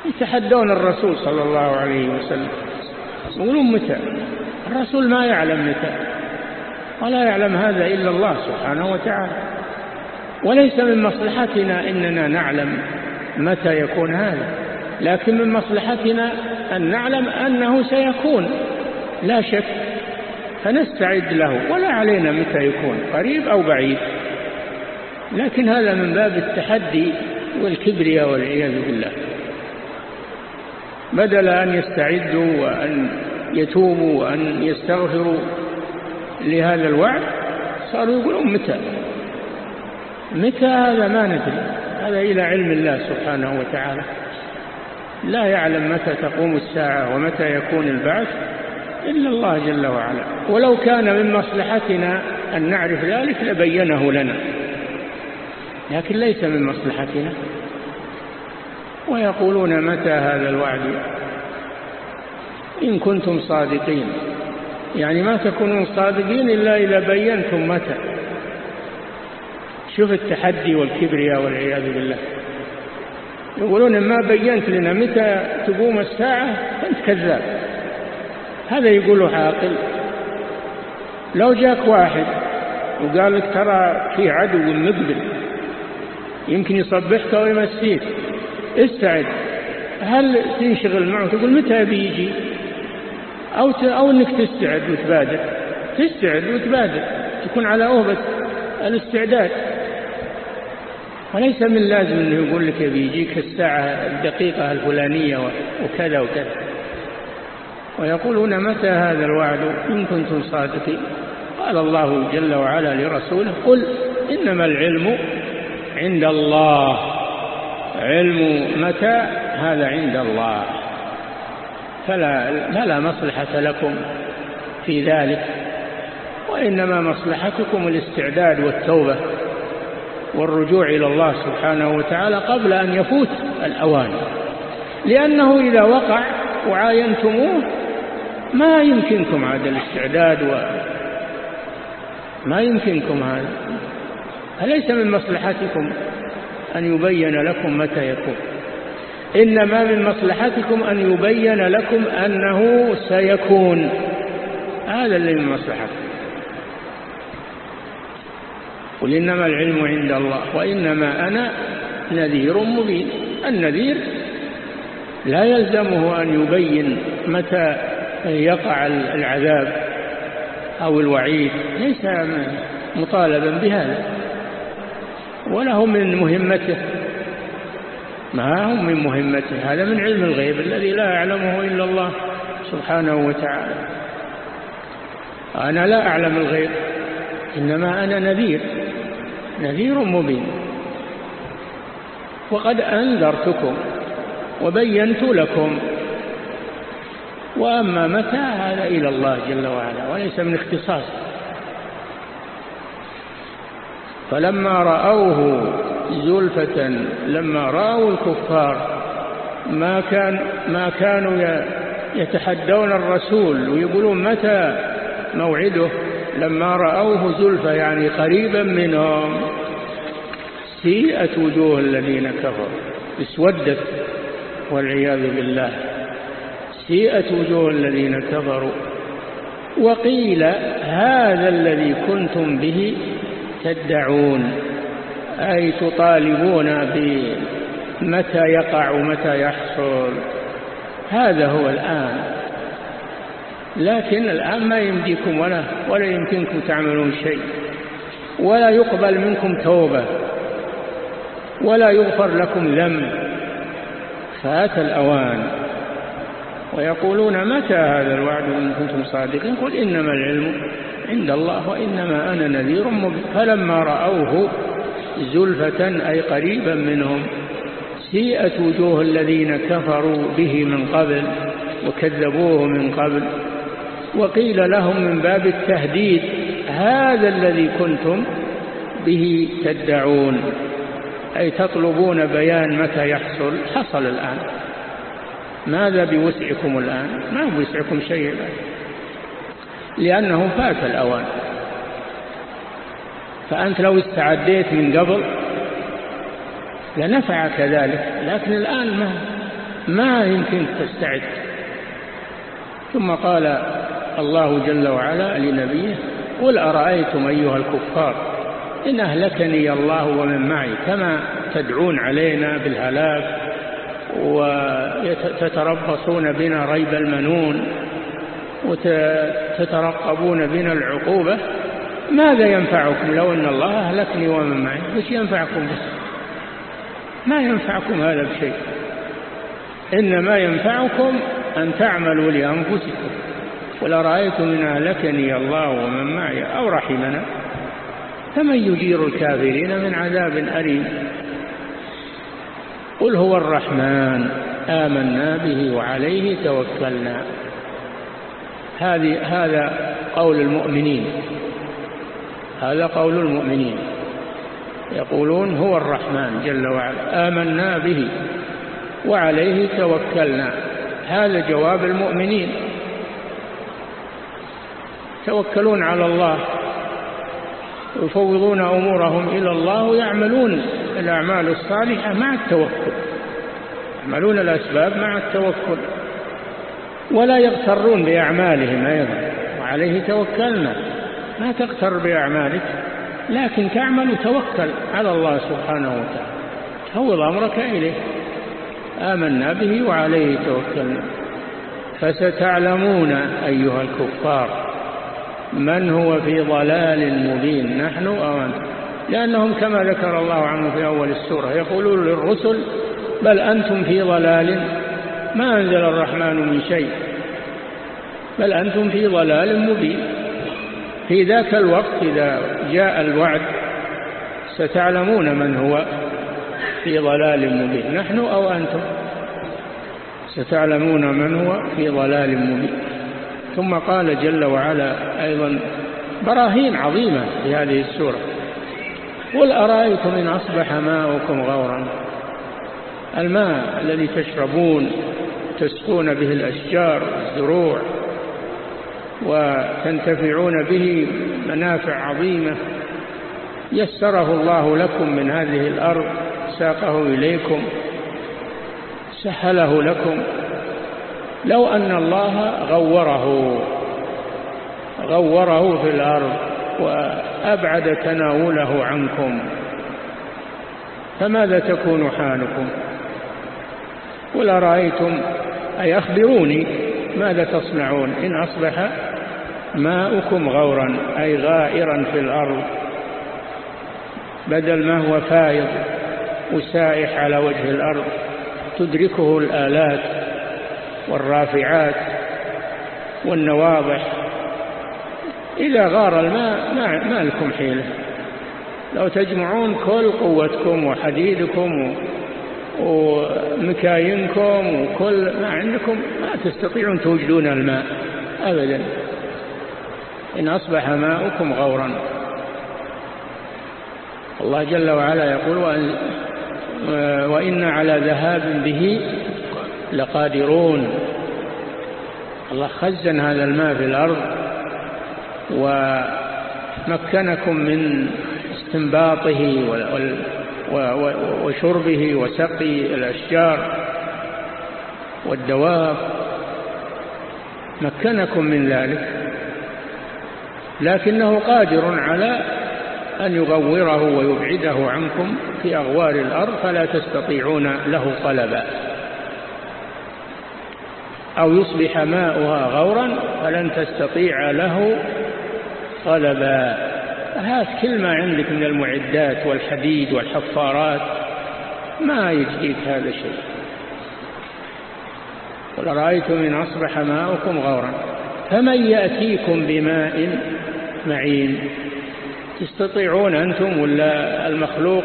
يتحدون الرسول صلى الله عليه وسلم. يقولون متى؟ الرسول ما يعلم متى. ولا يعلم هذا إلا الله سبحانه وتعالى. وليس من مصلحتنا إننا نعلم متى يكون هذا. لكن من مصلحتنا أن نعلم أنه سيكون. لا شك. فنستعد له. ولا علينا متى يكون. قريب أو بعيد. لكن هذا من باب التحدي والكبرياء والعياذ بالله. بدل أن يستعدوا وأن يتوبوا وأن يستغفروا لهذا الوعد؟ صاروا يقولون متى؟ متى هذا ما ندري. هذا إلى علم الله سبحانه وتعالى. لا يعلم متى تقوم الساعة ومتى يكون البعث إلا الله جل وعلا. ولو كان من مصلحتنا أن نعرف ذلك لبينه لنا. لكن ليس من مصلحتنا. ويقولون متى هذا الوعد؟ إن كنتم صادقين. يعني ما تكونون صادقين إلا إذا بينتم متى. شوف التحدي والكبرياء والعياذ بالله. يقولون ما بينت لنا متى تقوم الساعة؟ أنت كذاب. هذا يقوله عاقل. لو جاك واحد وقال لك ترى في عدو مقبل يمكن يصبحك ويمسيك. استعد. هل تنشغل معه؟ تقول متى بيجي أو. أو أنك تستعد وتبادر. تستعد وتبادر. تكون على أهبة الاستعداد. وليس من لازم أنه يقول لك بيجيك الساعة الدقيقة الفلانية وكذا وكذا. ويقولون متى هذا الوعد إن كنتم صادقين؟ قال الله جل وعلا لرسوله قل إنما العلم عند الله. علم متى؟ هذا عند الله. فلا, فلا مصلحة لكم في ذلك وإنما مصلحتكم الاستعداد والتوبة والرجوع إلى الله سبحانه وتعالى قبل أن يفوت الأوان. لأنه إذا وقع وعاينتموه ما يمكنكم عاد الاستعداد و ما يمكنكم هذا. أليس من مصلحتكم؟ أن يبين لكم متى يكون. إنما من مصلحتكم أن يبين لكم أنه سيكون. هذا اللي من مصلحتكم. قل إنما العلم عند الله وإنما أنا نذير مبين. النذير لا يلزمه أن يبين متى يقع العذاب أو الوعيد. ليس مطالبا بهذا. ولا هو من مهمته. ما هو من مهمته؟ هذا من علم الغيب الذي لا يعلمه إلا الله سبحانه وتعالى. أنا لا أعلم الغيب إنما أنا نذير نذير مبين. وقد أنذرتكم وبينت لكم. وأما متى هذا إلى الله جل وعلا؟ وليس من اختصاص. فلما رأوه زلفة لما رأوا الكفار ما كان ما كانوا يتحدون الرسول ويقولون متى موعده لما رأوه زلفة يعني قريبا منهم سيئت وجوه الذين كفروا اسودت والعياذ بالله سيئت وجوه الذين كفروا وقيل هذا الذي كنتم به تدعون أي تطالبون بمتى يقع ومتى يحصل. هذا هو الآن. لكن الآن ما يمديكم ولا, ولا يمكنكم تعملون شيء. ولا يقبل منكم توبة. ولا يغفر لكم ذنب. فات الأوان. ويقولون متى هذا الوعد إن كنتم صادقين؟ قل إنما العلم عند الله وإنما أنا نذير مبين. فلما رأوه زلفة أي قريبا منهم سيئت وجوه الذين كفروا به من قبل وكذبوه من قبل وقيل لهم من باب التهديد هذا الذي كنتم به تدعون أي تطلبون بيان متى يحصل؟ حصل الآن. ماذا بوسعكم الآن؟ ما بوسعكم شيء الآن لأنه فات الأوان. فأنت لو استعديت من قبل لنفعك ذلك لكن الآن ما, ما يمكن تستعد. ثم قال الله جل وعلا لنبيه قل أرأيتم أيها الكفار إن أهلكني الله ومن معي كما تدعون علينا بالهلاك وتتربصون بنا ريب المنون وتترقبون بنا العقوبة ماذا ينفعكم؟ لو أن الله أهلكني ومن معي وش ينفعكم به ما ينفعكم هذا بشيء. إنما ينفعكم أن تعملوا لأنفسكم. قل أرأيتم إن أهلكني الله ومن معي؟ أو رحمنا. فمن يجير الكافرين من عذاب أليم؟ قل هو الرحمن. آمنا به وعليه توكلنا. هذه هذا قول المؤمنين. هذا قول المؤمنين. يقولون هو الرحمن جل وعلا. آمنا به وعليه توكلنا. هذا جواب المؤمنين. يتوكلون على الله. يفوضون أمورهم إلى الله ويعملون الأعمال الصالحة مع التوكل. يعملون الأسباب مع التوكل. ولا يغترون بأعمالهم أيضا. وعليه توكلنا. ما تغتر بأعمالك لكن تعمل توكل على الله سبحانه وتعالى. فوض أمرك إليه. آمنا به وعليه توكلنا. فستعلمون أيها الكفار من هو في ضلال مبين. نحن أو أنتم لأنهم كما ذكر الله عنه في أول السورة يقولون للرسل بل أنتم في ضلال ما أنزل الرحمن من شيء. بل أنتم في ضلال مبين. في ذاك الوقت إذا جاء الوعد ستعلمون من هو. في ضلال مبين. نحن أو أنتم؟ ستعلمون من هو في ضلال مبين. ثم قال جل وعلا أيضا براهين عظيمة في هذه السورة. قل أرأيتم إن أصبح ماؤكم غورا؟ الماء الذي تشربون تسقون به الأشجار والزروع وتنتفعون به منافع عظيمة. يسره الله لكم من هذه الأرض ساقه إليكم سهله لكم. لو أن الله غوره غوره في الأرض وأبعد تناوله عنكم فماذا تكون حالكم؟ قل أرأيتم أي أخبروني ماذا تصنعون؟ إن أصبح ماؤكم غورا أي غائرا في الأرض. بدل ما هو فائض وسائح على وجه الأرض تدركه الآلات والرافعات والنواضح. إذا غار الماء ما لكم حيلة. لو تجمعون كل قوتكم وحديدكم ومكاينكم وكل ما عندكم ما تستطيعون توجدون الماء أبدا. إن أصبح ماؤكم غورا. الله جل وعلا يقول وإن, على ذهاب به لقادرون. الله خزن هذا الماء في الأرض ومكنكم من استنباطه وشربه وسقي الأشجار والدواب. مكنكم من ذلك لكنه قادر على أن يغوره ويبعده عنكم في أغوار الأرض فلا تستطيعون له طلبا. أو يصبح ماؤها غورا فلن تستطيع له طلبا. هات كل ما عندك من المعدات والحديد والحفارات ما يجديك هذا الشيء قل رأيتم إن أصبح ماؤكم غورا فمن يأتيكم بماء معين؟ تستطيعون أنتم ولا المخلوق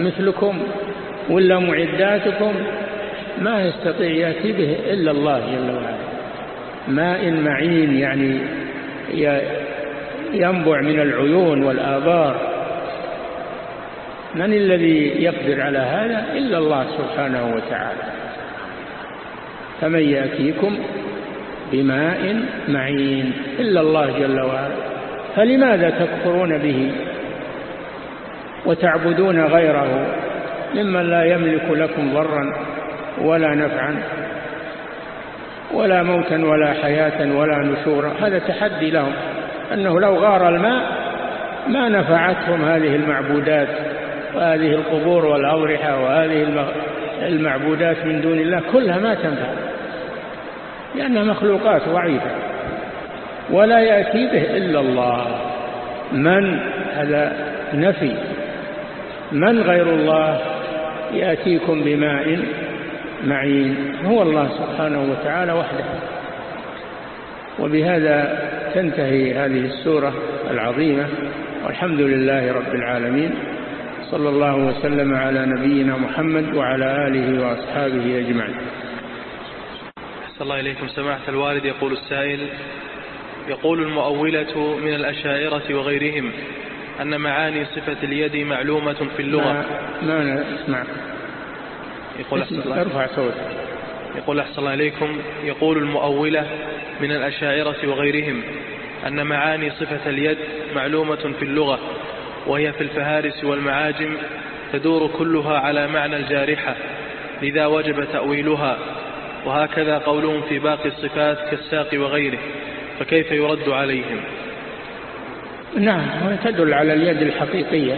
مثلكم ولا معداتكم؟ ما يستطيع يأتي به إلا الله جل وعلا. ماء معين يعني ينبع من العيون والآبار. من الذي يقدر على هذا؟ إلا الله سبحانه وتعالى. فمن يأتيكم بماء معين. إلا الله جل وعلا. فلماذا تكفرون به وتعبدون غيره ممن لا يملك لكم ضرا ولا نفعا ولا موتا ولا حياة ولا نشورا؟ هذا تحدي لهم. أنه لو غار الماء ما نفعتهم هذه المعبودات وهذه القبور والأضرحة وهذه المعبودات من دون الله كلها ما تنفع لأنها مخلوقات ضعيفة. ولا يأتي به إلا الله. من؟ هذا نفي. من غير الله؟ يأتيكم بماء معين. هو الله سبحانه وتعالى وحده. وبهذا تنتهي هذه السورة العظيمة والحمد لله رب العالمين. صلى الله وسلم على نبينا محمد وعلى آله وأصحابه أجمعين. أحسن الله إليكم. سماحة الوالد يقول السائل يقول المؤولة من الأشاعرة وغيرهم أن معاني صفة اليد معلومة في اللغة. ما, ما نسمع. يقول أحسن الله. ارفع صوتك. يقول أحسن الله إليكم يقول المؤولة من الأشاعرة وغيرهم أن معاني صفة اليد معلومة في اللغة وهي في الفهارس والمعاجم تدور كلها على معنى الجارحة لذا وجب تأويلها وهكذا قولهم في باقي الصفات كالساق وغيره فكيف يرد عليهم؟ نعم تدل على اليد الحقيقية.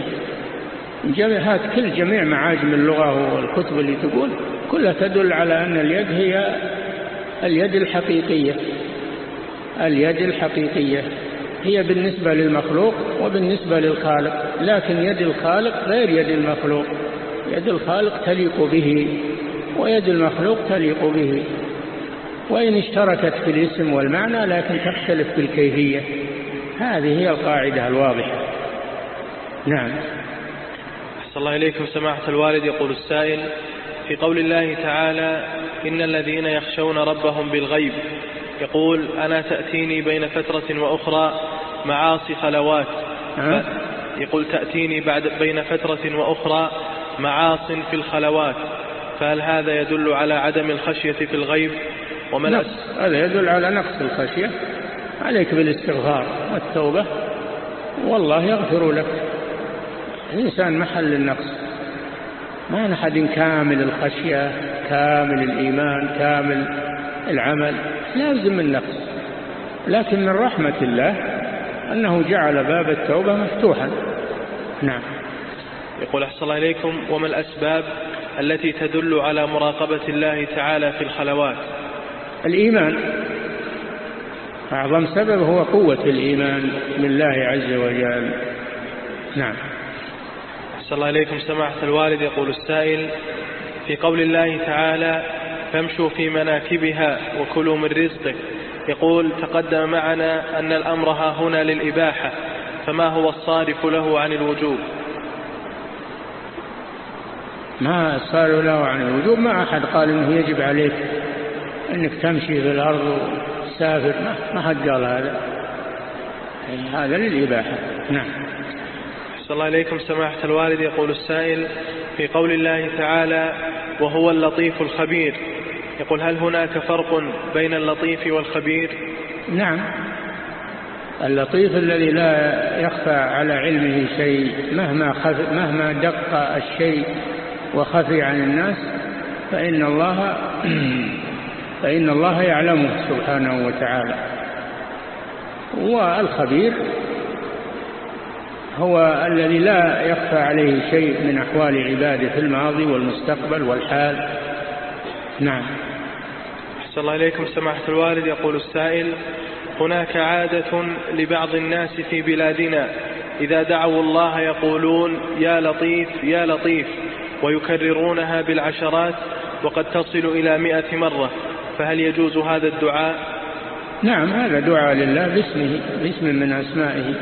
هات كل جميع معاجم اللغة والكتب اللي تقول كلها تدل على أن اليد هي اليد الحقيقية. اليد الحقيقية هي بالنسبة للمخلوق وبالنسبة للخالق لكن يد الخالق غير يد المخلوق. يد الخالق تليق به ويد المخلوق تليق به. وإن اشتركت في الاسم والمعنى لكن تختلف في الكيفية. هذه هي القاعدة الواضحة. نعم. أحسن الله إليكم. سماحة الوالد يقول السائل في قول الله تعالى إن الذين يخشون ربهم بالغيب يقول أنا تأتيني بين فترة وأخرى معاصي خلوات يقول تأتيني بعد بين فترة وأخرى معاص في الخلوات فهل هذا يدل على عدم الخشية في الغيب ومن نقص هذا يدل على نقص الخشية. عليك بالاستغفار والتوبة والله يغفر لك. الإنسان محل النقص. ما أحد كامل الخشية كامل الإيمان كامل العمل لازم النقص. لكن من رحمة الله أنه جعل باب التوبة مفتوحا. نعم. يقول أحسن الله إليكم وما الأسباب التي تدل على مراقبة الله تعالى في الخلوات؟ الإيمان. أعظم سبب هو قوة الإيمان بالله عز وجل. نعم. أحسن الله إليكم سماحة الوالد. يقول السائل في قول الله تعالى فامشوا في مناكبها وكلوا من رزقه. يقول تقدم معنا أن الأمر ها هنا للإباحة فما هو الصارف له عن الوجوب؟ ما صار له عن الوجوب؟ ما أحد قال إنه يجب عليك أنك تمشي في الأرض وتسافر. ما حد قال هذا. هذا للإباحة. نعم. صلى الله عليكم سماحة الوالد. يقول السائل في قول الله تعالى وهو اللطيف الخبير. يقول هل هناك فرق بين اللطيف والخبير؟ نعم. اللطيف الذي لا يخفى على علمه شيء مهما, خف مهما دق الشيء وخفي عن الناس فإن الله فإن الله يعلمه سبحانه وتعالى. والخبير هو الذي لا يخفى عليه شيء من أحوال عباده في الماضي والمستقبل والحال. نعم. أحسن الله إليكم سماحة الوالد. يقول السائل هناك عادة لبعض الناس في بلادنا. إذا دعوا الله يقولون يا لطيف يا لطيف ويكررونها بالعشرات وقد تصل إلى مئة مرة. فهل يجوز هذا الدعاء؟ نعم هذا دعاء لله باسمه باسم من أسمائه.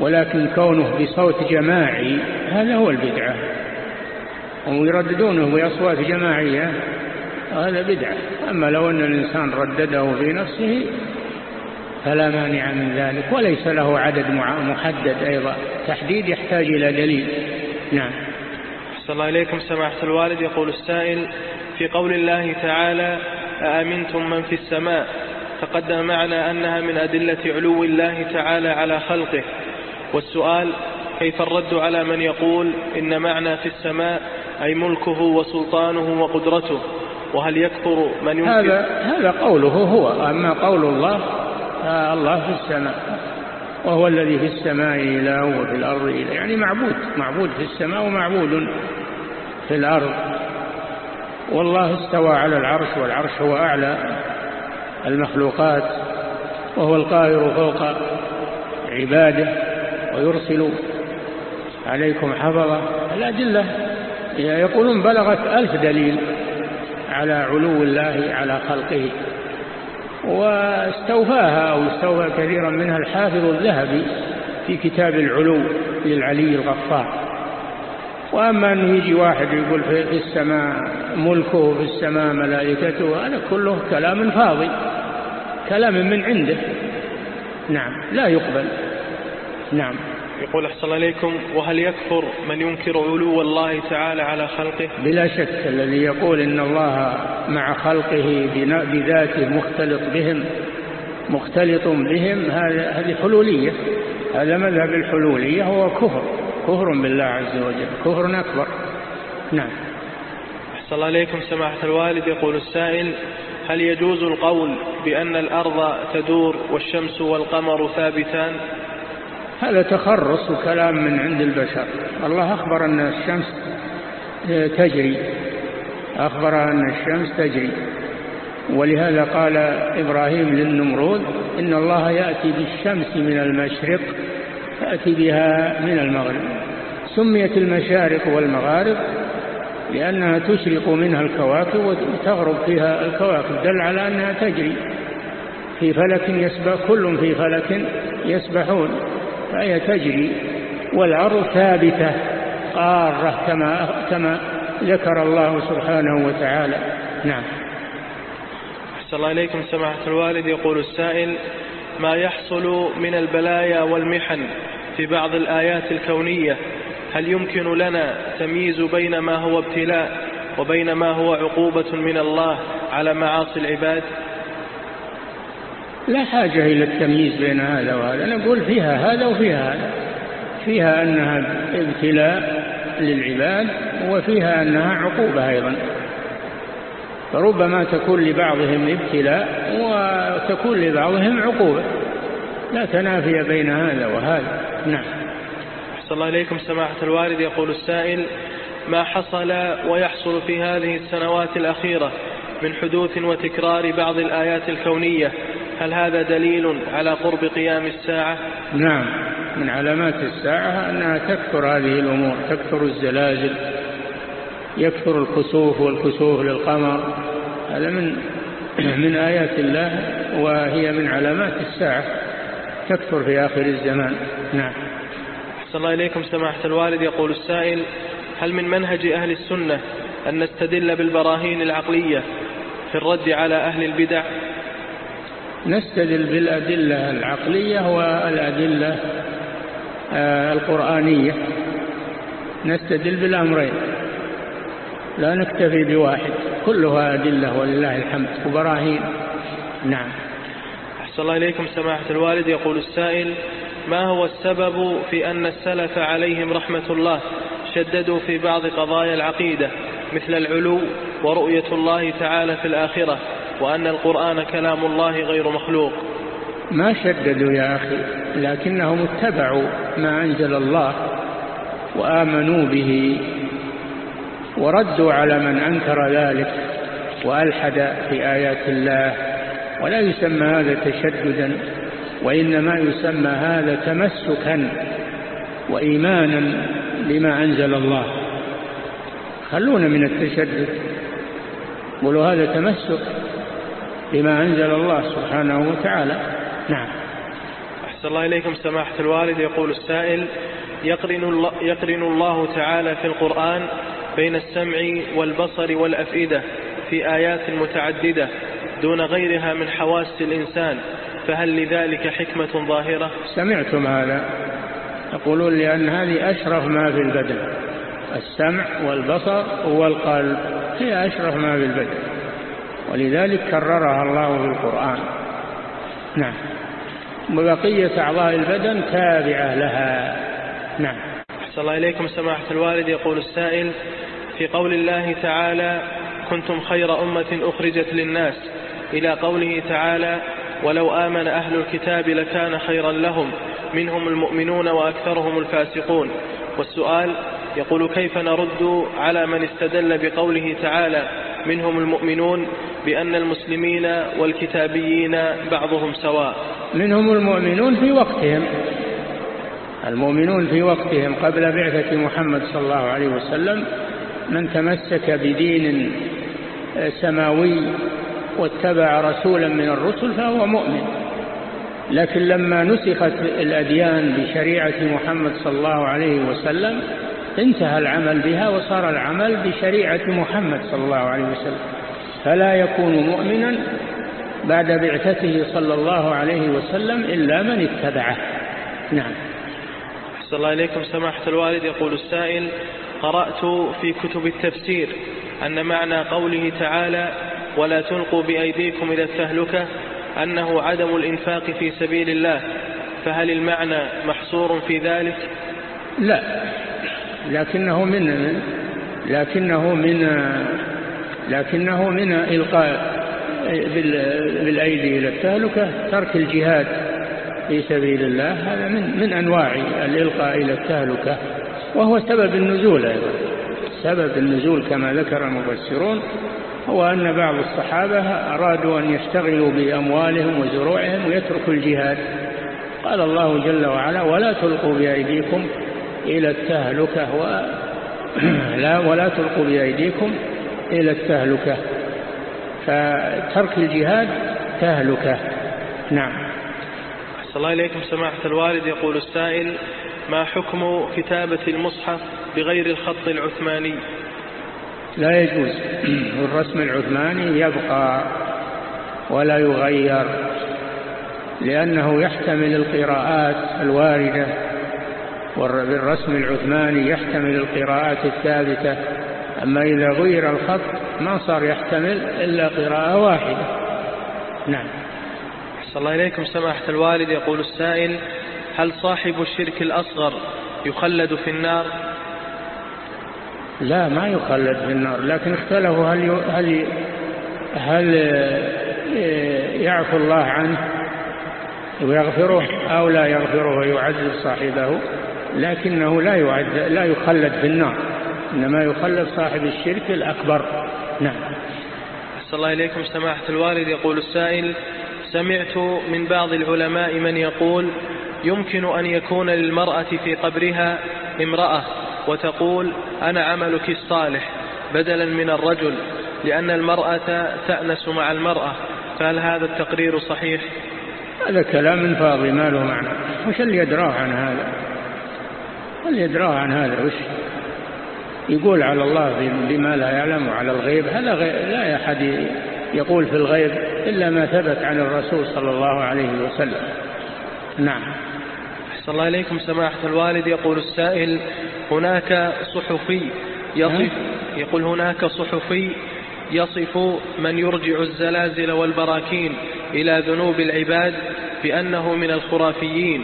ولكن كونه بصوت جماعي هذا هو البدعة. هم يرددونه بأصوات جماعية هذا بدعة. أما لو أن الإنسان ردده في نفسه فلا مانع من ذلك وليس له عدد محدد أيضا. تحديد يحتاج إلى دليل. نعم. صلى الله عليكم سماحة الوالد. يقول السائل في قول الله تعالى أأمنتم من في السماء؟ تقدم معنا أنها من أدلة علو الله تعالى على خلقه. والسؤال كيف الرد على من يقول إن معنى في السماء أي ملكه وسلطانه وقدرته وهل يكفر من ينكر هذا, هذا قوله هو أما قول الله الله في السماء وهو الذي في السماء إله وفي الأرض إله. يعني معبود معبود في السماء ومعبود في الأرض. والله استوى على العرش والعرش هو أعلى المخلوقات وهو القاهر فوق عباده. ويرسل عليكم حفظة الأدلة. يقولون بلغت ألف دليل على علو الله على خلقه واستوفاها أو استوفى كثيرا منها الحافظ الذهبي في كتاب العلو للعلي الغفار. وأما أنه يجي واحد يقول في السماء ملكه في السماء ملائكته هذا كله كلام فاضي كلام من عنده. نعم لا يقبل. نعم. يقول أحسن عليكم وهل يكفر من ينكر علو الله تعالى على خلقه؟ بلا شك الذي يقول إن الله مع خلقه بذاته مختلط بهم مختلط بهم هذه حلولية. هذا مذهب الحلولية هو كفر كفر بالله عز وجل كفر أكبر. نعم. أحسن عليكم سماحة الوالد. يقول السائل هل يجوز القول بأن الأرض تدور والشمس والقمر ثابتان؟ هذا تخرص وكلام من عند البشر. الله أخبر أن الشمس تجري. أخبر أن الشمس تجري. ولهذا قال إبراهيم للنمرود إن الله يأتي بالشمس من المشرق تأتي بها من المغرب. سميت المشارق والمغارب لأنها تشرق منها الكواكب وتغرب فيها الكواكب دل على أنها تجري. في فلك يسبح كل في فلك يسبحون. فهي تجري والأرض ثابتة قارة كما, كما ذكر الله سبحانه وتعالى. نعم. أحسن الله إليكم سماحة الوالد. يقول السائل ما يحصل من البلايا والمحن في بعض الآيات الكونية؟ هل يمكن لنا تمييز بين ما هو ابتلاء وبين ما هو عقوبة من الله على معاصي العباد؟ لا حاجة إلى التمييز بين هذا وهذا. نقول فيها هذا وفيها هذا. فيها أنها ابتلاء للعباد وفيها أنها عقوبة أيضا. فربما تكون لبعضهم ابتلاء وتكون لبعضهم عقوبة. لا تنافي بين هذا وهذا. نعم. أحسن الله إليكم سماحة الوالد. يقول السائل ما حصل ويحصل في هذه السنوات الأخيرة من حدوث وتكرار بعض الآيات الكونية هل هذا دليل على قرب قيام الساعة؟ نعم من علامات الساعة أنها تكثر هذه الأمور تكثر الزلازل يكثر الكسوف والكسوف للقمر. هذا من من آيات الله وهي من علامات الساعة تكثر في آخر الزمان. نعم. أحسن الله إليكم سماحة الوالد. يقول السائل هل من منهج أهل السنة أن نستدل بالبراهين العقلية في الرد على أهل البدع؟ نستدل بالأدلة العقلية والأدلة آه، القرآنية. نستدل بالأمرين. لا نكتفي بواحد. كلها أدلة ولله الحمد. وبراهين نعم. أحسن الله إليكم سماحة الوالد. يقول السائل ما هو السبب في أن السلف عليهم رحمة الله شددوا في بعض قضايا العقيدة مثل العلو ورؤية الله تعالى في الآخرة؟ وأن القرآن كلام الله غير مخلوق. ما شددوا يا أخي لكنهم اتبعوا ما أنزل الله وآمنوا به وردوا على من أنكر ذلك وألحد في آيات الله. ولا يسمى هذا تشددا وإنما يسمى هذا تمسكا وإيمانا بما أنزل الله. خلونا من التشدد. قولوا هذا تمسك. بما أنزل الله سبحانه وتعالى. نعم. أحسن الله إليكم سماحة الوالد. يقول السائل يقرن الله, يقرن الله تعالى في القرآن بين السمع والبصر والأفئدة في آيات متعددة دون غيرها من حواس الإنسان فهل لذلك حكمة ظاهرة؟ سمعتم هذا. يقولون لأن هذه أشرف ما في البدن. السمع والبصر والقلب هي أشرف ما في البدن. ولذلك كررها الله في القرآن. نعم. وبقية أعضاء البدن تابعة لها. نعم. أحسن الله إليكم سماحة الوالد. يقول السائل في قول الله تعالى كنتم خير أمة أخرجت للناس. إلى قوله تعالى ولو آمن أهل الكتاب لكان خيرا لهم منهم المؤمنون وأكثرهم الفاسقون. والسؤال يقول كيف نرد على من استدل بقوله تعالى منهم المؤمنون بأن المسلمين والكتابيين بعضهم سواء. منهم المؤمنون في وقتهم المؤمنون في وقتهم قبل بعثة محمد صلى الله عليه وسلم من تمسك بدين سماوي واتبع رسولا من الرسل فهو مؤمن. لكن لما نسخت الأديان بشريعة محمد صلى الله عليه وسلم انتهى العمل بها وصار العمل بشريعة محمد صلى الله عليه وسلم. فلا يكون مؤمنا بعد بعثته صلى الله عليه وسلم إلا من اتبعه. نعم. أحسن الله إليكم. سماحة الوالد يقول السائل قرأت في كتب التفسير أن معنى قوله تعالى ولا تلقوا بأيديكم إلى التهلكة أنه عدم الإنفاق في سبيل الله. فهل المعنى محصور في ذلك؟ لا. لكنه من لكنه من لكنه من إلقاء بالأيدي إلى التهلكة ترك الجهاد في سبيل الله. هذا من, من أنواع الإلقاء إلى التهلكة وهو سبب النزول أيضا. سبب النزول كما ذكر المفسرون هو أن بعض الصحابة أرادوا أن يشتغلوا بأموالهم وزروعهم ويتركوا الجهاد. قال الله جل وعلا ولا تلقوا بأيديكم إلى التهلكة و... لا ولا تلقوا بأيديكم إلى التهلكة. فترك الجهاد تهلكة. نعم. أحسن الله إليكم. سماحة الوالد يقول السائل ما حكم كتابة المصحف بغير الخط العثماني؟ لا يجوز. الرسم العثماني يبقى ولا يغير لأنه يحتمل القراءات الواردة. والرسم العثماني يحتمل القراءات الثابتة. أما إذا غير الخط ما صار يحتمل إلا قراءة واحدة. نعم. أحسن الله إليكم. سماحة الوالد يقول السائل هل صاحب الشرك الأصغر يخلد في النار؟ لا ما يخلد في النار لكن اختلفوا هل هل هل يعفو الله عنه ويغفره أو لا يغفره ويعذب صاحبه؟ لكنه لا يعد لا يخلد في النار. إنما يخلد صاحب الشرك الأكبر. نعم. أحسن الله إليكم سماحة الوالد. يقول السائل سمعت من بعض العلماء من يقول يمكن أن يكون للمرأة في قبرها امرأة وتقول أنا عملك الصالح بدلا من الرجل لأن المرأة تأنس مع المرأة. فهل هذا التقرير صحيح؟ هذا كلام فاضي ما له معنى. وش اللي يدراه عن هذا؟ اللي يدراه عن هذا وش؟ يقول على الله بما لا يعلم على الغيب. هذا لا أحد يقول في الغيب إلا ما ثبت عن الرسول صلى الله عليه وسلم. نعم. أحسن الله إليكم سماحة الوالد. يقول السائل هناك صحفي يصف يقول هناك صحفي يصف من يرجع الزلازل والبراكين إلى ذنوب العباد بأنه من الخرافيين.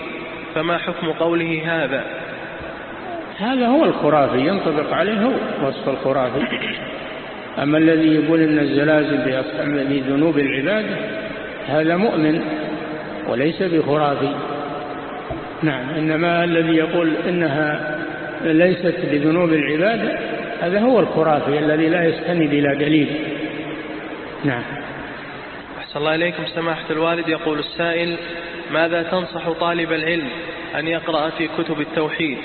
فما حكم قوله هذا؟ هذا هو الخرافي ينطبق عليه هو وصف الخرافي. أما الذي يقول إن الزلازل بذنوب العباد هذا مؤمن وليس بخرافي. نعم إنما الذي يقول إنها ليست بذنوب العباد هذا هو الخرافي الذي لا يستند إلى دليل. نعم. أحسن الله إليكم سماحة الوالد. يقول السائل ماذا تنصح طالب العلم أن يقرأ في كتب التوحيد؟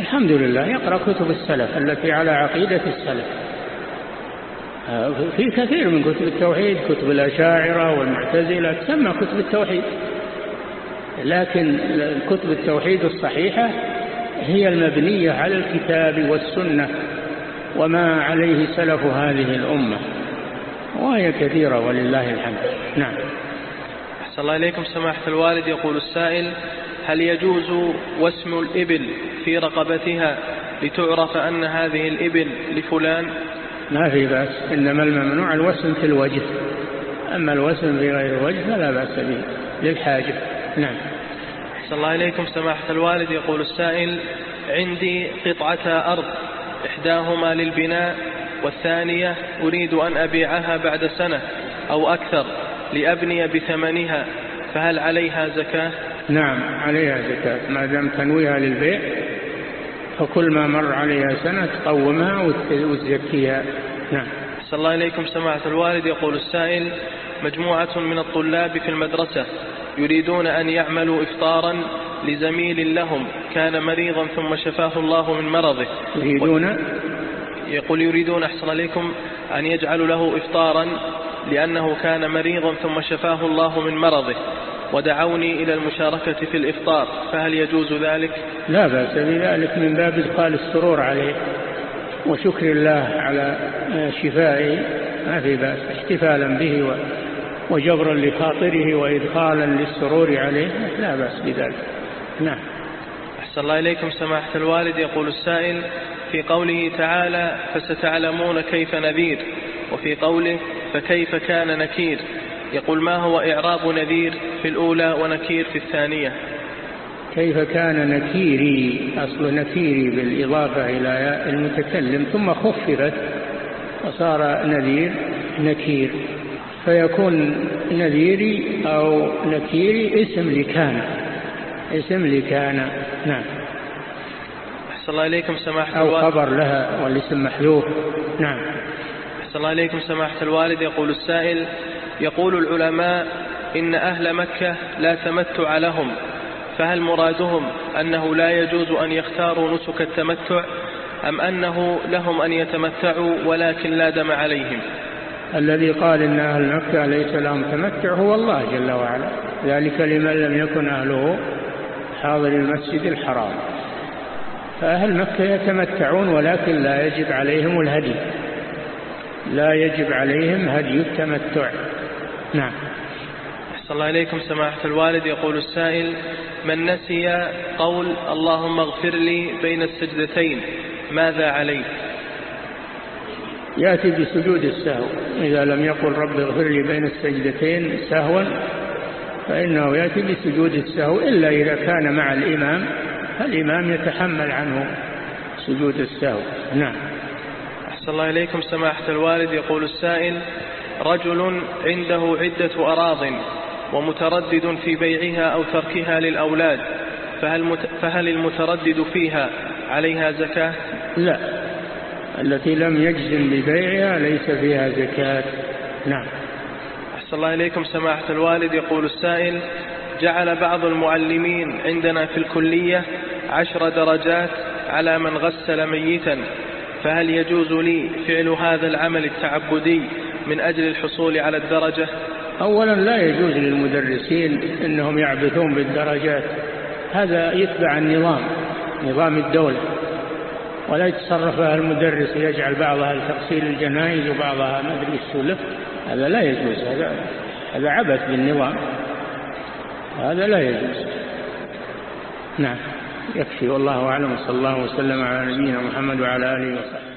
الحمد لله يقرأ كتب السلف التي على عقيدة السلف. في كثير من كتب التوحيد كتب الأشاعرة والمعتزلة تسمى كتب التوحيد. لكن كتب التوحيد الصحيحة هي المبنية على الكتاب والسنة وما عليه سلف هذه الأمة. وهي كثيرة ولله الحمد. نعم. أحسن الله إليكم. سماحة الوالد يقول السائل هل يجوز واسم الإبل في رقبتها لتعرف أن هذه الإبل لفلان؟ ما في بأس. إنما الممنوع الوسم في الوجه. أما الوسم في غير الوجه فلا بأس به. للحاجة. نعم. أحسن الله إليكم. سماحة الوالد يقول السائل عندي قطعة أرض إحداهما للبناء والثانية أريد أن أبيعها بعد سنة أو أكثر لأبني بثمنها فهل عليها زكاة؟ نعم عليها زكاة. ما دام تنويها للبيع فكل ما مر عليها سنة تقومها وتزكيها. نعم. صلى الله إليكم سماحة الوالد. يقول السائل مجموعة من الطلاب في المدرسة يريدون أن يعملوا إفطارا لزميل لهم كان مريضا ثم شفاه الله من مرضه. يريدون؟ يقول يريدون أحسن عليكم أن يجعلوا له إفطارا لأنه كان مريضا ثم شفاه الله من مرضه. ودعوني إلى المشاركة في الإفطار فهل يجوز ذلك؟ لا بأس بذلك من باب إدخال السرور عليه وشكر الله على شفائه ما في بأس احتفالا به وجبرا لخاطره وإدخالا للسرور عليه لا بأس بذلك. نعم. أحسن الله إليكم سماحة الوالد. يقول السائل في قوله تعالى فستعلمون كيف نذير وفي قوله فكيف كان نكير يقول ما هو إعراب نذير في الأولى ونكير في الثانية؟ كيف كان نكيري أصل نكيري بالإضافة إلى المتكلم ثم خففت وصار نذير نكير. فيكون نذيري أو نكيري اسم لكان اسم لكان نعم. أحسن الله إليكم سماحة أو خبر لها والاسم محذوف نعم. أحسن الله إليكم سماحة الوالد. يقول السائل يقول العلماء إن أهل مكة لا تمتع لهم فهل مرادهم أنه لا يجوز أن يختاروا نسك التمتع أم أنه لهم أن يتمتعوا ولكن لا دم عليهم؟ الذي قال إن أهل مكة ليس لهم تمتع هو الله جل وعلا ذلك لمن لم يكن أهله حاضر المسجد الحرام. فأهل مكة يتمتعون ولكن لا يجب عليهم الهدي لا يجب عليهم هدي التمتع. نعم. أحسن الله إليكم سماحة الوالد. يقول السائل من نسي قول اللهم اغفر لي بين السجدتين ماذا عليه يأتي بسجود السهو. إذا لم يقل رب اغفر لي بين السجدتين سهوا فإنه يأتي بسجود السهو. إلا إذا كان مع الإمام فالإمام يتحمل عنه سجود السهو. نعم. أحسن الله إليكم سماحة الوالد. يقول السائل رجل عنده عدة أراض ومتردد في بيعها أو تركها للأولاد فهل, مت فهل المتردد فيها عليها زكاة؟ لا التي لم يجزم ببيعها ليس فيها زكاة. نعم. أحسن الله إليكم سماحة الوالد. يقول السائل جعل بعض المعلمين عندنا في الكلية عشر درجات على من غسل ميتا فهل يجوز لي فعل هذا العمل التعبدي؟ من أجل الحصول على الدرجة؟ أولا لا يجوز للمدرسين أنهم يعبثون بالدرجات. هذا يتبع النظام نظام الدولة. ولا يتصرف المدرس يجعل بعضها لتغسيل الجنائز وبعضها ما أدري السلف هذا لا يجوز هذا هذا عبث بالنظام. هذا لا يجوز. نعم. يكفي والله أعلم صلى الله وسلم على نبينا محمد وعلى آله وصحبه.